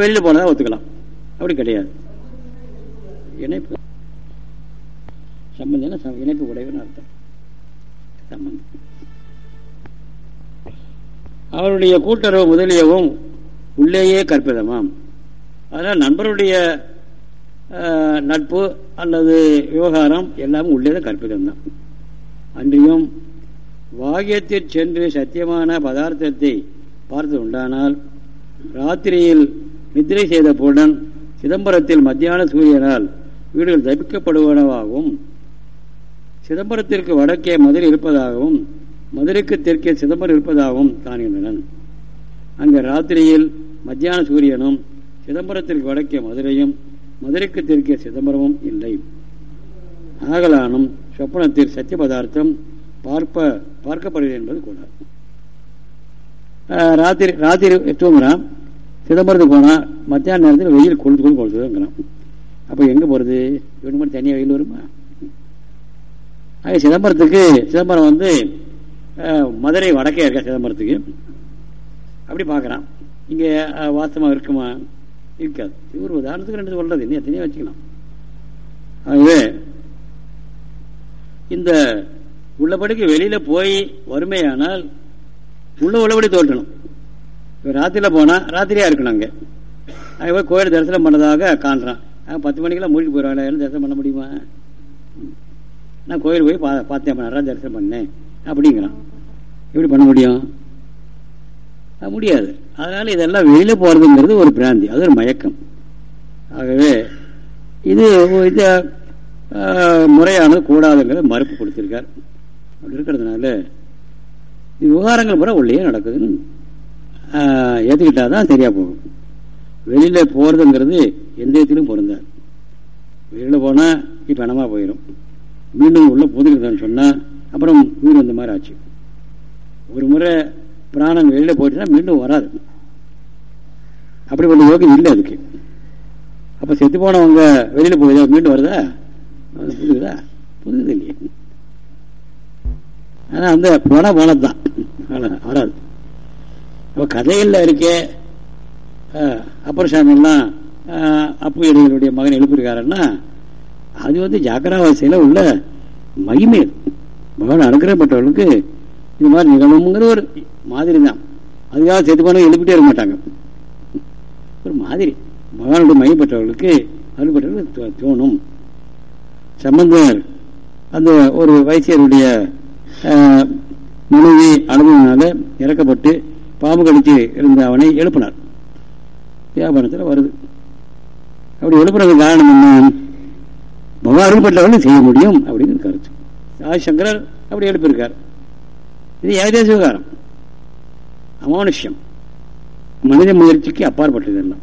வெளியில் போனதான் ஒத்துக்கலாம். அப்படி கிடையாது. இணைப்பு. சம்பந்தம் இணைப்பு உடையவன்னு அர்த்தம். சம்பந்தம் அவருடைய கூட்டுறவு முதலியவும் உள்ளேயே கற்பிதமாம். அதனால் நண்பருடைய நட்பு அல்லது விவகாரம் எல்லாமே உள்ளே தான் கற்பிதம் தான். அன்றியும் வாகியத்தில் சென்று சத்தியமான பதார்த்தத்தை பார்த்து உண்டானால் ராத்திரியில் நித்திரை செய்த பொருடன் சிதம்பரத்தில் மத்தியான சூரியனால் வீடுகள் தப்பிக்கப்படுவனவாகவும் சிதம்பரத்திற்கு வடக்கே மதுரை இருப்பதாகவும் மதுரைக்கு தெற்கே சிதம்பரம் இருப்பதாகவும் காண்கின்றனன் அங்கு ராத்திரியில் மத்தியான சூரியனும் சிதம்பரத்திற்கு வடக்கே மதுரையும் மதுரைக்கு தெற்கே சிதம்பரமும் இல்லை. ஆகலானும் சொப்பனத்தில் சத்திய பதார்த்தம் பார்ப்ப பார்க்கப்படுகிறது என்பது கூட ராத்திரி ராத்திரி தூங்குறான் சிதம்பரத்துக்கு போனால் மத்தியான நேரத்தில் வெயில் கொழுத்து கொண்டு கொழுத்துங்கிறான் அப்போ எங்கே போகிறது இவனுக்கு மணி தனியாக வெயில் வருமா? ஆக சிதம்பரத்துக்கு சிதம்பரம் வந்து மதுரை வடக்கே இருக்க சிதம்பரத்துக்கு. அப்படி பார்க்குறான். இங்கே வாசமாக இருக்குமா? இருக்காது ஒரு உதாரணத்துக்கு ரெண்டு சொல்றது இன்னும் எத்தனையோ வச்சுக்கலாம் ஆகவே இந்த உள்ளபடிக்கு வெளியில போய் வறுமையானால் உள்ள உள்ளபடி தோற்றணும் இப்போ ராத்திரியில் போனால் ராத்திரியாக இருக்கணும் அங்கே. அங்கே போய் கோயில் தரிசனம் பண்ணதாக காண்றான். பத்து மணிக்கெல்லாம் மூழ்கி போயிடுவாங்களே என்ன தரிசனம் பண்ண முடியுமா? நான் கோயில் போய் பா பார்த்தேன் நடராஜ தரிசனம் பண்ணேன் அப்படிங்கிறான். எப்படி பண்ண முடியும்? முடியாது. அதனால இதெல்லாம் வெளியில போறதுங்கிறது ஒரு பிராந்தி. அது ஒரு மயக்கம். ஆகவே இது இந்த முறையானது கூடாதுங்கிறத மறுப்பு கொடுத்திருக்கார். அப்படி இருக்கிறதுனால விவகாரங்கள் பூரா உள்ளே நடக்குதுன்னு ஏற்றுக்கிட்டாதான் சரியா போகும். வெளியில போறதுங்கிறது எந்த இடத்திலும் பொருந்தார் வெளியில போனா இப்ப பணமா போயிடும் மீண்டும் உள்ள புதுக்கிறதான்னு சொன்னா அப்புறம் உயிர் வந்த மாதிரி ஆச்சு ஒரு முறை பிராணம் வெளியில போயிட்டுனா மீண்டும் வராது. அப்படி ஒரு யோகம் இல்லை அதுக்கு. அப்போ செத்து போனவங்க வெளியில போகுதா மீண்டும் வருதா? புதுக்குதா புதுக்குது இல்லையே. ஆனா அந்த போன போனதுதான் வராது. அப்போ கதையில் இருக்கே அப்பர் சாமியெல்லாம் அப்பு இடைகளுடைய மகன் எழுப்பியிருக்காருன்னா அது வந்து ஜாக்கிராவாசியில உள்ள மகிமை பகவான் அனுகிரகப்பட்டவர்களுக்கு இது மாதிரி நிகழுங்கிற ஒரு மாதிரி தான் அதுக்காக செய்து பண்ண எழுப்பிட்டே இருக்க மாட்டாங்க. ஒரு மாதிரி. பகவானுடைய மையப்பட்டவர்களுக்கு அருள்பட்டவர்களுக்கு தோணும். சம்பந்தர் அந்த ஒரு வைசியருடைய மனைவி அனுபவனால இறக்கப்பட்டு பாம்பு கடித்து இருந்த அவனை எழுப்பினார். வியாபாரத்தில் வருது. அப்படி எழுப்புறது காரணம் என்ன? பகவான் அருள்பட்டவர்கள் செய்ய முடியும் அப்படின்னு கருத்து. ஆதிசங்கரர் அப்படி எழுப்பியிருக்கார். இது ஏகதேச விவகாரம் அமானுஷ்யம். மனித முயற்சிக்கு அப்பாற்பட்டது எல்லாம்.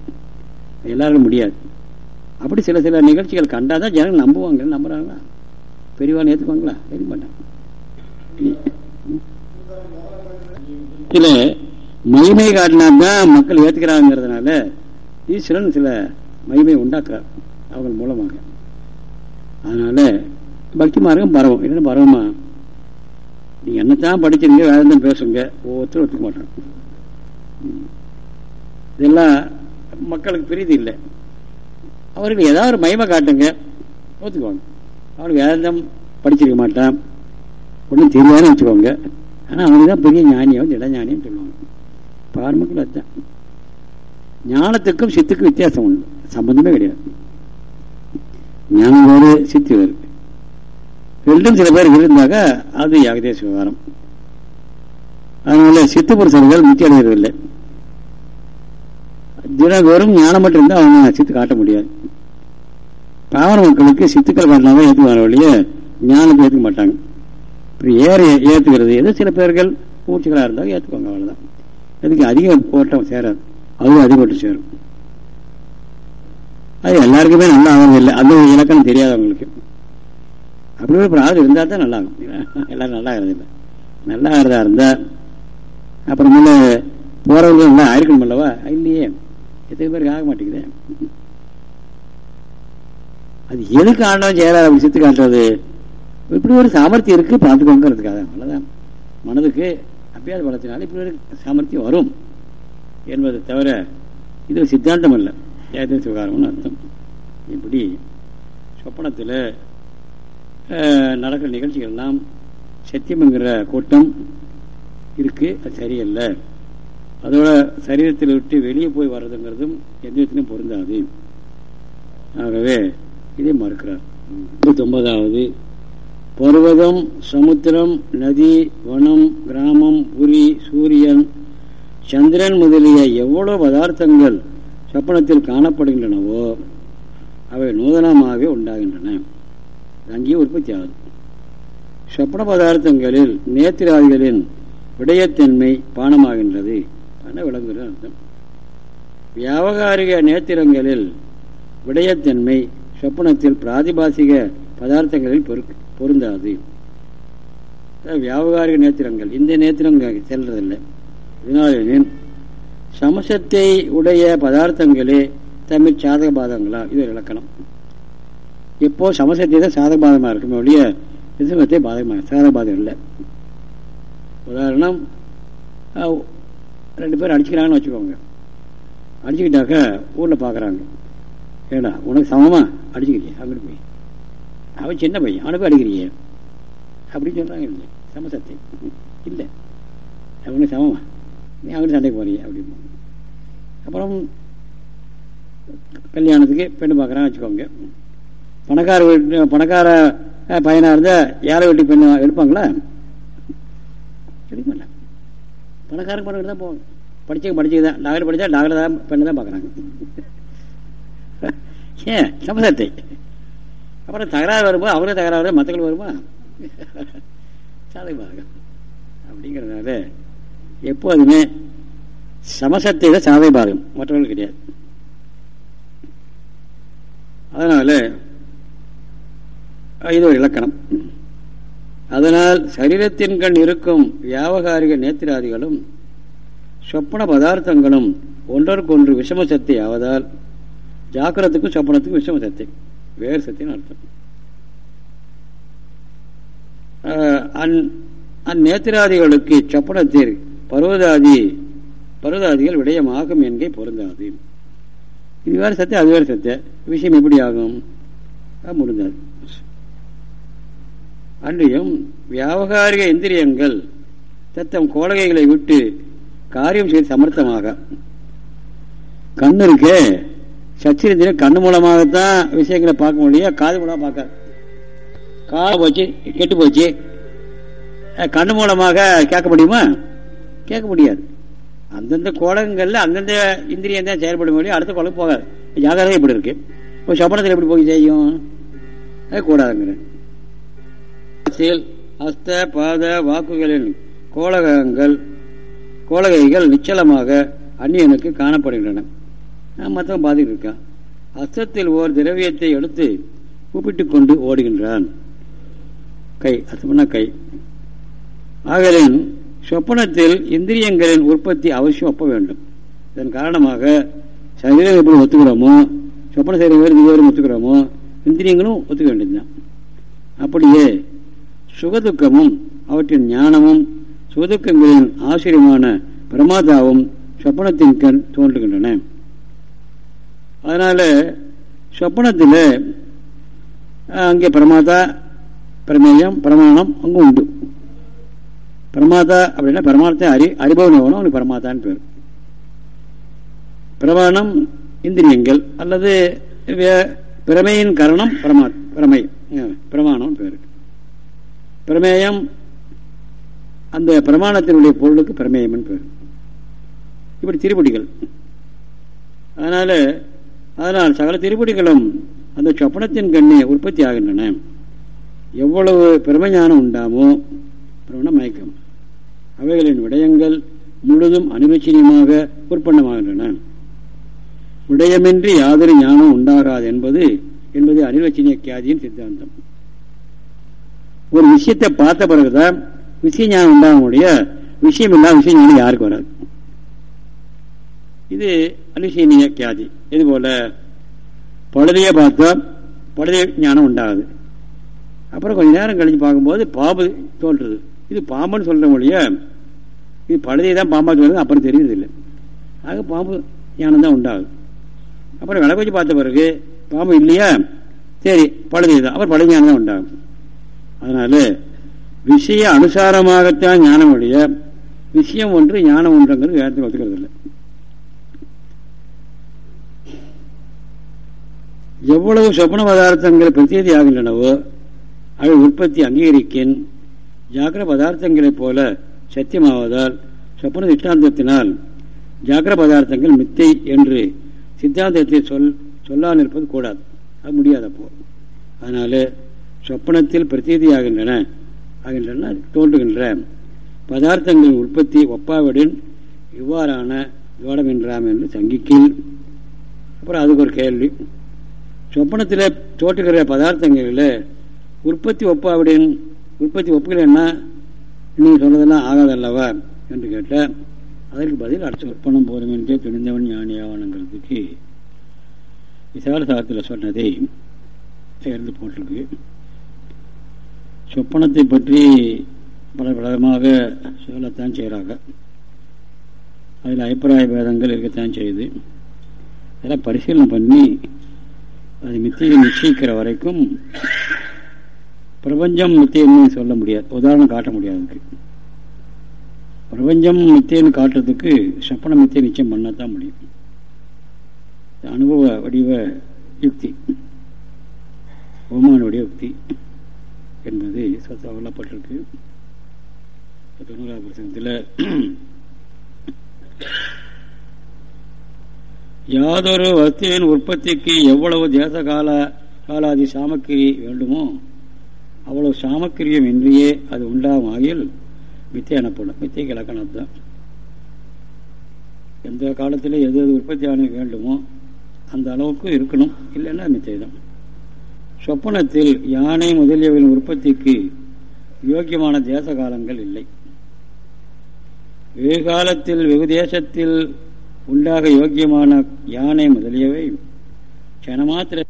எல்லாரும் முடியாது. அப்படி சில சில நிகழ்ச்சிகள் கண்டாதான் ஜனங்கள் நம்புவாங்க. நம்புறாங்களா? பெரியவான் ஏற்றுக்குவாங்களா எது மாட்டாங்க சில மகிமை காட்டினா தான் மக்கள் ஏற்றுக்கிறாங்கிறதுனால ஈஸ்வரன் சில மகிமை உண்டாக்குறார் அவங்க மூலமாக. அதனால பக்தி மார்க்கம் பரவும். என்ன பரவமா? நீங்க என்னத்தான் படிச்சிருங்க வேதம் பேசுங்க. ஒவ்வொருத்தரும் ஒத்துக்க மாட்டாங்க. இதெல்லாம் மக்களுக்கு பிரீதி இல்லை. அவருக்கு ஏதாவது ஒரு மயமை காட்டுங்க. ஒத்துக்குவாங்க. அவனுக்கு வேதம் படிச்சிருக்க மாட்டான். ஒன்றும் தெரியாதுன்னு வச்சுக்கோங்க. ஆனால் அவனுக்கு தான் பெரிய ஞானியாவும் திடஞானியம் சொல்லுவாங்க. பார்மக்கள் அதுதான். ஞானத்துக்கும் சித்துக்கும் வித்தியாசம் உண்டு. சம்பந்தமே கிடையாது. ஞானம் வேறு சித்து வேறு. ரெண்டும் சில பேர் இருந்தாக்க அது ஏகதேச விவகாரம். அதனால சித்து புருஷர்கள் முத்தி அடைகிறதில்லை தினகோறும் ஞானம் மட்டும் இருந்தால் அவங்க சித்து காட்ட முடியாது. பாவன மக்களுக்கு சித்துக்கள் வரமாகவும் ஏற்றுக்கு வர வழியே ஞானத்தை ஏற்றுக்க மாட்டாங்க. இப்படி ஏற ஏற்றுக்கிறது ஏதோ சில பேர்கள் மூச்சுகளாக இருந்தாலும் ஏற்றுக்குவாங்க அவ்வளோதான் அதுக்கு அதிக ஓட்டம் சேராது. அதுவும் அதிகப்பட்டு சேரும். அது எல்லாருக்குமே நல்லா ஆகிறது இல்லை அந்த இலக்கணம் தெரியாது அவங்களுக்கு அப்படி ஒரு பிராது இருந்தால் தான் நல்லா இருக்கும். எல்லாரும் நல்லா ஆகிறது இல்லை நல்லா ஆகிறதா இருந்தால் அப்புறமேல போகிறவங்க நல்லா ஆயிருக்கணும் அல்லவா? இல்லையே. எத்தனை பேருக்கு ஆக மாட்டேங்குது. அது எதுக்கு ஆண்டவன் செய்யறாரு அப்படி சித்து காட்டுறது? இப்படி ஒரு சாமர்த்தியம் இருக்கு பார்த்துக்கோங்கிறதுக்காக. அவ்வளவுதான். மனதுக்கு அபியாச பலத்தினால இப்படி ஒரு சாமர்த்தியம் வரும் என்பதை தவிர இது ஒரு சித்தாந்தம் அல்ல. ஏதோ சுகாரம்னு அர்த்தம். இப்படி சொப்பனத்தில் நடக்கிற நிகழ்ச்சிகள் எல்லாம் சத்தியம்ங்கிற கூட்டம் இருக்கு. அது சரியில்லை. அதோட சரீரத்தில் விட்டு வெளியே போய் வர்றதுங்கிறதும் எந்த விதத்திலும் பொருந்தாது. ஆகவே இதை மறுக்கிறார். முப்பத்தி ஒன்பதாவது பர்வதம் சமுத்திரம் நதி வனம் கிராமம் புரி சூரியன் சந்திரன் முதலிய எவ்வளவு பதார்த்தங்கள் சொப்பனத்தில் காணப்படுகின்றனவோ அவை நூதனமாகவே உண்டாகின்றன. அங்கேயே உற்பத்தி ஆகுது. சொப்பன பதார்த்தங்களில் நேத்திராதிகளின் விடயத்தன்மை பானமாகின்றது. என விளங்குகிற அர்த்தம். வியாபகாரிக நேத்திரங்களில் விடயத்தன்மை சொப்பனத்தில் பிராதிபாசிக பதார்த்தங்களில் பொருந்தாது. வியாபகாரிக நேத்திரங்கள். இந்த நேத்திரம் செல்றதில்லை. இதனாலும் சமசத்தை உடைய பதார்த்தங்களே தமிழ் சாதக பாதங்களா இது ஒரு இலக்கணம் இப்போ சமசத்தை தான் சாதக பாதகமாக இருக்குமே ஒழிய விசமத்தை பாதகமாக சாதக பாதகம் இல்லை உதாரணம் ரெண்டு பேரும் அடிச்சுக்கிறாங்கன்னு வச்சுக்கோங்க. அடிச்சுக்கிட்டாக்க ஊரில் பார்க்குறாங்க ஏடா உனக்கு சமமாக அடிச்சுக்கிறியே அப்படின்னு போய். அவன் சின்ன பையன் அவனுக்கு அடிக்கிறியே? அப்படின்னு சொல்கிறாங்க இல்லை சமசத்தை இல்லை. அவனுக்கு சமமா? நீ அங்கிட்டு சண்டைக்கு போறிய அப்படின்னு. அப்புறம் கல்யாணத்துக்கு பெண்ணு பார்க்குறான்னு வச்சுக்கோங்க. பணக்கார வீட்டு பணக்கார பையனாக இருந்தால் ஏழை வீட்டுக்கு பெண்ணு எடுப்பாங்களா? எடுக்கல பணக்காரங்க பணம் தான் போவாங்க. படிச்சவங்க படிச்சது தான் டாக்டர் படித்தா டாக்டர் தான் பெண்ணை தான் பார்க்குறாங்க. ஏன்? சமுதாயத்தை அப்புறம் தகராறு வருமா அவரே தகராறு வருமா மற்றவர்கள் வருமா? சாதகமாக அப்படிங்கிறதுனால எப்போதுமே சமசத்தை தான் சாதக பாதகம் மற்றவர்கள் கிடையாது. அதனால இது ஒரு இலக்கணம். அதனால் சரீரத்தின் கண் இருக்கும் வியாபகாரிக நேத்திராதிகளும் சொப்பன பதார்த்தங்களும் ஒன்றற்கொன்று விஷம சக்தி ஆவதால் ஜாக்கிரத்துக்கும் சொப்பனத்துக்கும் விஷம சக்தி வேறு சக்தின்னு அர்த்தம். அந்நேத்திராதிகளுக்கு சொப்பனத்தில் பருவதாதி பருவதாதிகள் விடயமாகும் என்கை பொருந்தாது. இது வேறு சத்தியம் அது வேறு சத்தியம் விஷயம் எப்படி ஆகும் முடிந்தாது. அன்றியும் வியாபகாரிக இந்திரியங்கள் தத்தம் கோலகைகளை விட்டு காரியம் செய்து சமர்த்தமாக. கண்ணு இருக்கே சச்சிரத்தின கண்ணு மூலமாகத்தான் விஷயங்களை பார்க்க முடியும். காது மூலமாக பார்க்க. காது போச்சு கெட்டு போச்சு. கண்ணு மூலமாக கேட்க முடியுமா? கேட்க முடியாது. அந்தந்த கோலகங்களில் அந்தந்த இந்திரியம் தான் செயல்பட முடியும். அடுத்த கோலம் போகாது. ஜாகிரதை எப்படி இருக்கு. இப்போ சபனத்தில் எப்படி போய் செய்யும் அது கூடாதுங்கிற அஸ்த பாத வாக்குகளின் கோலகங்கள் கோலகைகள் நிச்சலமாக அந்நியனுக்கு காணப்படுகின்றன. மற்றவன் பாதிட்டு இருக்கான் அஸ்தத்தில் ஓர் திரவியத்தை எடுத்து கூப்பிட்டு கொண்டு ஓடுகின்றான். கை அசம்னா கை. ஆகலின் சொப்பனத்தில் இந்திரியங்களின் உற்பத்தி அவசியம் ஒப்ப வேண்டும். இதன் காரணமாக சரீரம் எப்படி ஒத்துக்கிறோமோ சொப்பன சரீரம் வேறு ஒத்துக்கிறோமோ இந்திரியங்களும் ஒத்துக்க வேண்டியதுதான். அப்படியே சுகதுக்கமும் அவற்றின் ஞானமும் சுகதுக்கங்களின் ஆசிரியமான பிரமாதாவும் சொப்பனத்தின் கண் தோன்றுகின்றன. அதனால சொப்பனத்தில் அங்கே பிரமாதா பிரமேயம் பிரமாணம் அங்கே உண்டு. பிரமாதா அப்படின்னா பிரமாணத்தை அறி அறிபவன் எவனோ அவனுக்கு பிரமாதான்னு பேர். பிரமாணம் இந்திரியங்கள் அல்லது பிரமையின் கரணம் பிரமா பிரமை பிரமாணம் பேர். பிரமேயம். அந்த பிரமாணத்தினுடைய பொருளுக்கு பிரமேயம் பேர். இப்படி திருப்படிகள் அதனால அதனால் சகல திருப்படிகளும் அந்த சொப்பனத்தின் கண்ணே உற்பத்தி ஆகின்றன. எவ்வளவு பிரமஞானம் உண்டாமோ பிரமண மயக்கம். அவைகளின் விடயங்கள் முழுதும் அனுபச்சனியமாக உற்பத்தமாகின்றன விடயமின்றி யாதொரு ஞானம் உண்டாகாது என்பது என்பது அனிர்வச்சனிய கியாதியின் சித்தாந்தம். ஒரு விஷயத்தை பார்த்த பிறகுதான் விஷய ஞானம் உண்டாகக்கூடிய விஷயம் இல்லாத விஷய ஞானம் யாருக்கு வராது? இது அனுசீனிய கியாதி. இது போல பழுதையே பார்த்தா பழுதைய ஞானம் உண்டாகுது. அப்புறம் கொஞ்ச நேரம் கழிச்சு பார்க்கும்போது பாம்பு தோன்றுறது இது பாம்புன்னு சொல்ற மொழிய இது பழுதையை தான் பாம்பா சொல்றது அப்புறம் தெரியுது இல்லை ஆக பாம்பு ஞானம் தான் உண்டாகுது. அப்புறம் விளக்கு வச்சு பார்த்த பிறகு பாம்பு இல்லையா? சரி பழுதை தான் அப்புறம் பழுது ஞானம் தான் உண்டாகும் அதனால விஷய அனுசாரமாகத்தான் ஞானம் உடைய விஷயம் ஒன்று ஞானம் ஒன்றுங்கிறது வேதத்தில் ஒத்துக்கிறது இல்லை எவ்வளவு சொப்ன பதார்த்தங்கள் பிரத்யேதி ஆகின்றனவோ அவை உற்பத்தி அங்கீகரிக்கின் ஜாக்கிர பதார்த்தங்களைப் போல சத்தியமாவதால் சொப்பன திஷ்டாந்தத்தினால் ஜாக்கிர பதார்த்தங்கள் மித்தை என்று சித்தாந்தத்தை சொல் சொல்லாமல் இருப்பது கூடாது. அது முடியாதப்போ. அதனால சொப்பனத்தில் பிரதீதியாகின்றன. ஆகின்றன தோன்றுகின்ற பதார்த்தங்களின் உற்பத்தி ஒப்பாவிடன் இவ்வாறான ஜோடமின்றாம் என்று சங்கிக்கில். அப்புறம் அதுக்கு ஒரு கேள்வி. சொப்பனத்தில் தோற்றுகிற பதார்த்தங்களில் உற்பத்தி ஒப்பாவிடன் உற்பத்தி ஒப்புகளைன்னா நீங்கள் சொன்னதெல்லாம் ஆகாதல்லவா? என்று கேட்டால் அதற்கு பதில் அடுத்த ஒப்பனம் போதும் என்றே துணிந்தவன் ஞானியாவனங்கிறதுக்கு விசால சாத்திர சொன்னதை சேர்ந்து போட்டிருக்கு. சொப்பனத்தை பற்றி பல விதமாக சொல்லத்தான் செய்கிறாங்க. அதில் அபிப்பிராய பேதங்கள் இருக்கத்தான் செய்யுது. அதெல்லாம் பரிசீலனை பண்ணி அது மித்தியை நிச்சயிக்கிற வரைக்கும் பிரபஞ்சம் மித்தியன்னு சொல்ல முடியாது. உதாரணம் காட்ட முடியாது அதுக்கு. பிரபஞ்சம் மித்தியன்னு காட்டுறதுக்கு சொப்பன மித்திய நிச்சயம் பண்ணத்தான் முடியும். அனுபவ வடிவ யுக்தி. ஓமான யுக்தி. என்பது சொல்லப்பட்டிருக்கு தொண்ணூறாவது பிரசனத்தில் யாதொரு வஸ்துவின் உற்பத்திக்கு எவ்வளவு தேச கால காலாதி சாமக்கிரி வேண்டுமோ அவ்வளவு சாமக்கிரியம் இன்றியே அது உண்டாகும் ஆகியில் மித்தை எனப்படும் மித்தை இலக்கணம் தான் எந்த காலத்தில் எது எது உற்பத்தியான வேண்டுமோ அந்த அளவுக்கு இருக்கணும். இல்லைன்னா மித்தை தான். சொப்பனத்தில் யானை முதலியவர்களின் உற்பத்திக்கு யோக்கியமான தேச காலங்கள் இல்லை. வெகு காலத்தில் வெகு தேசத்தில் உண்டாக யோக்கியமான யானை முதலியவை. கனமாத்திர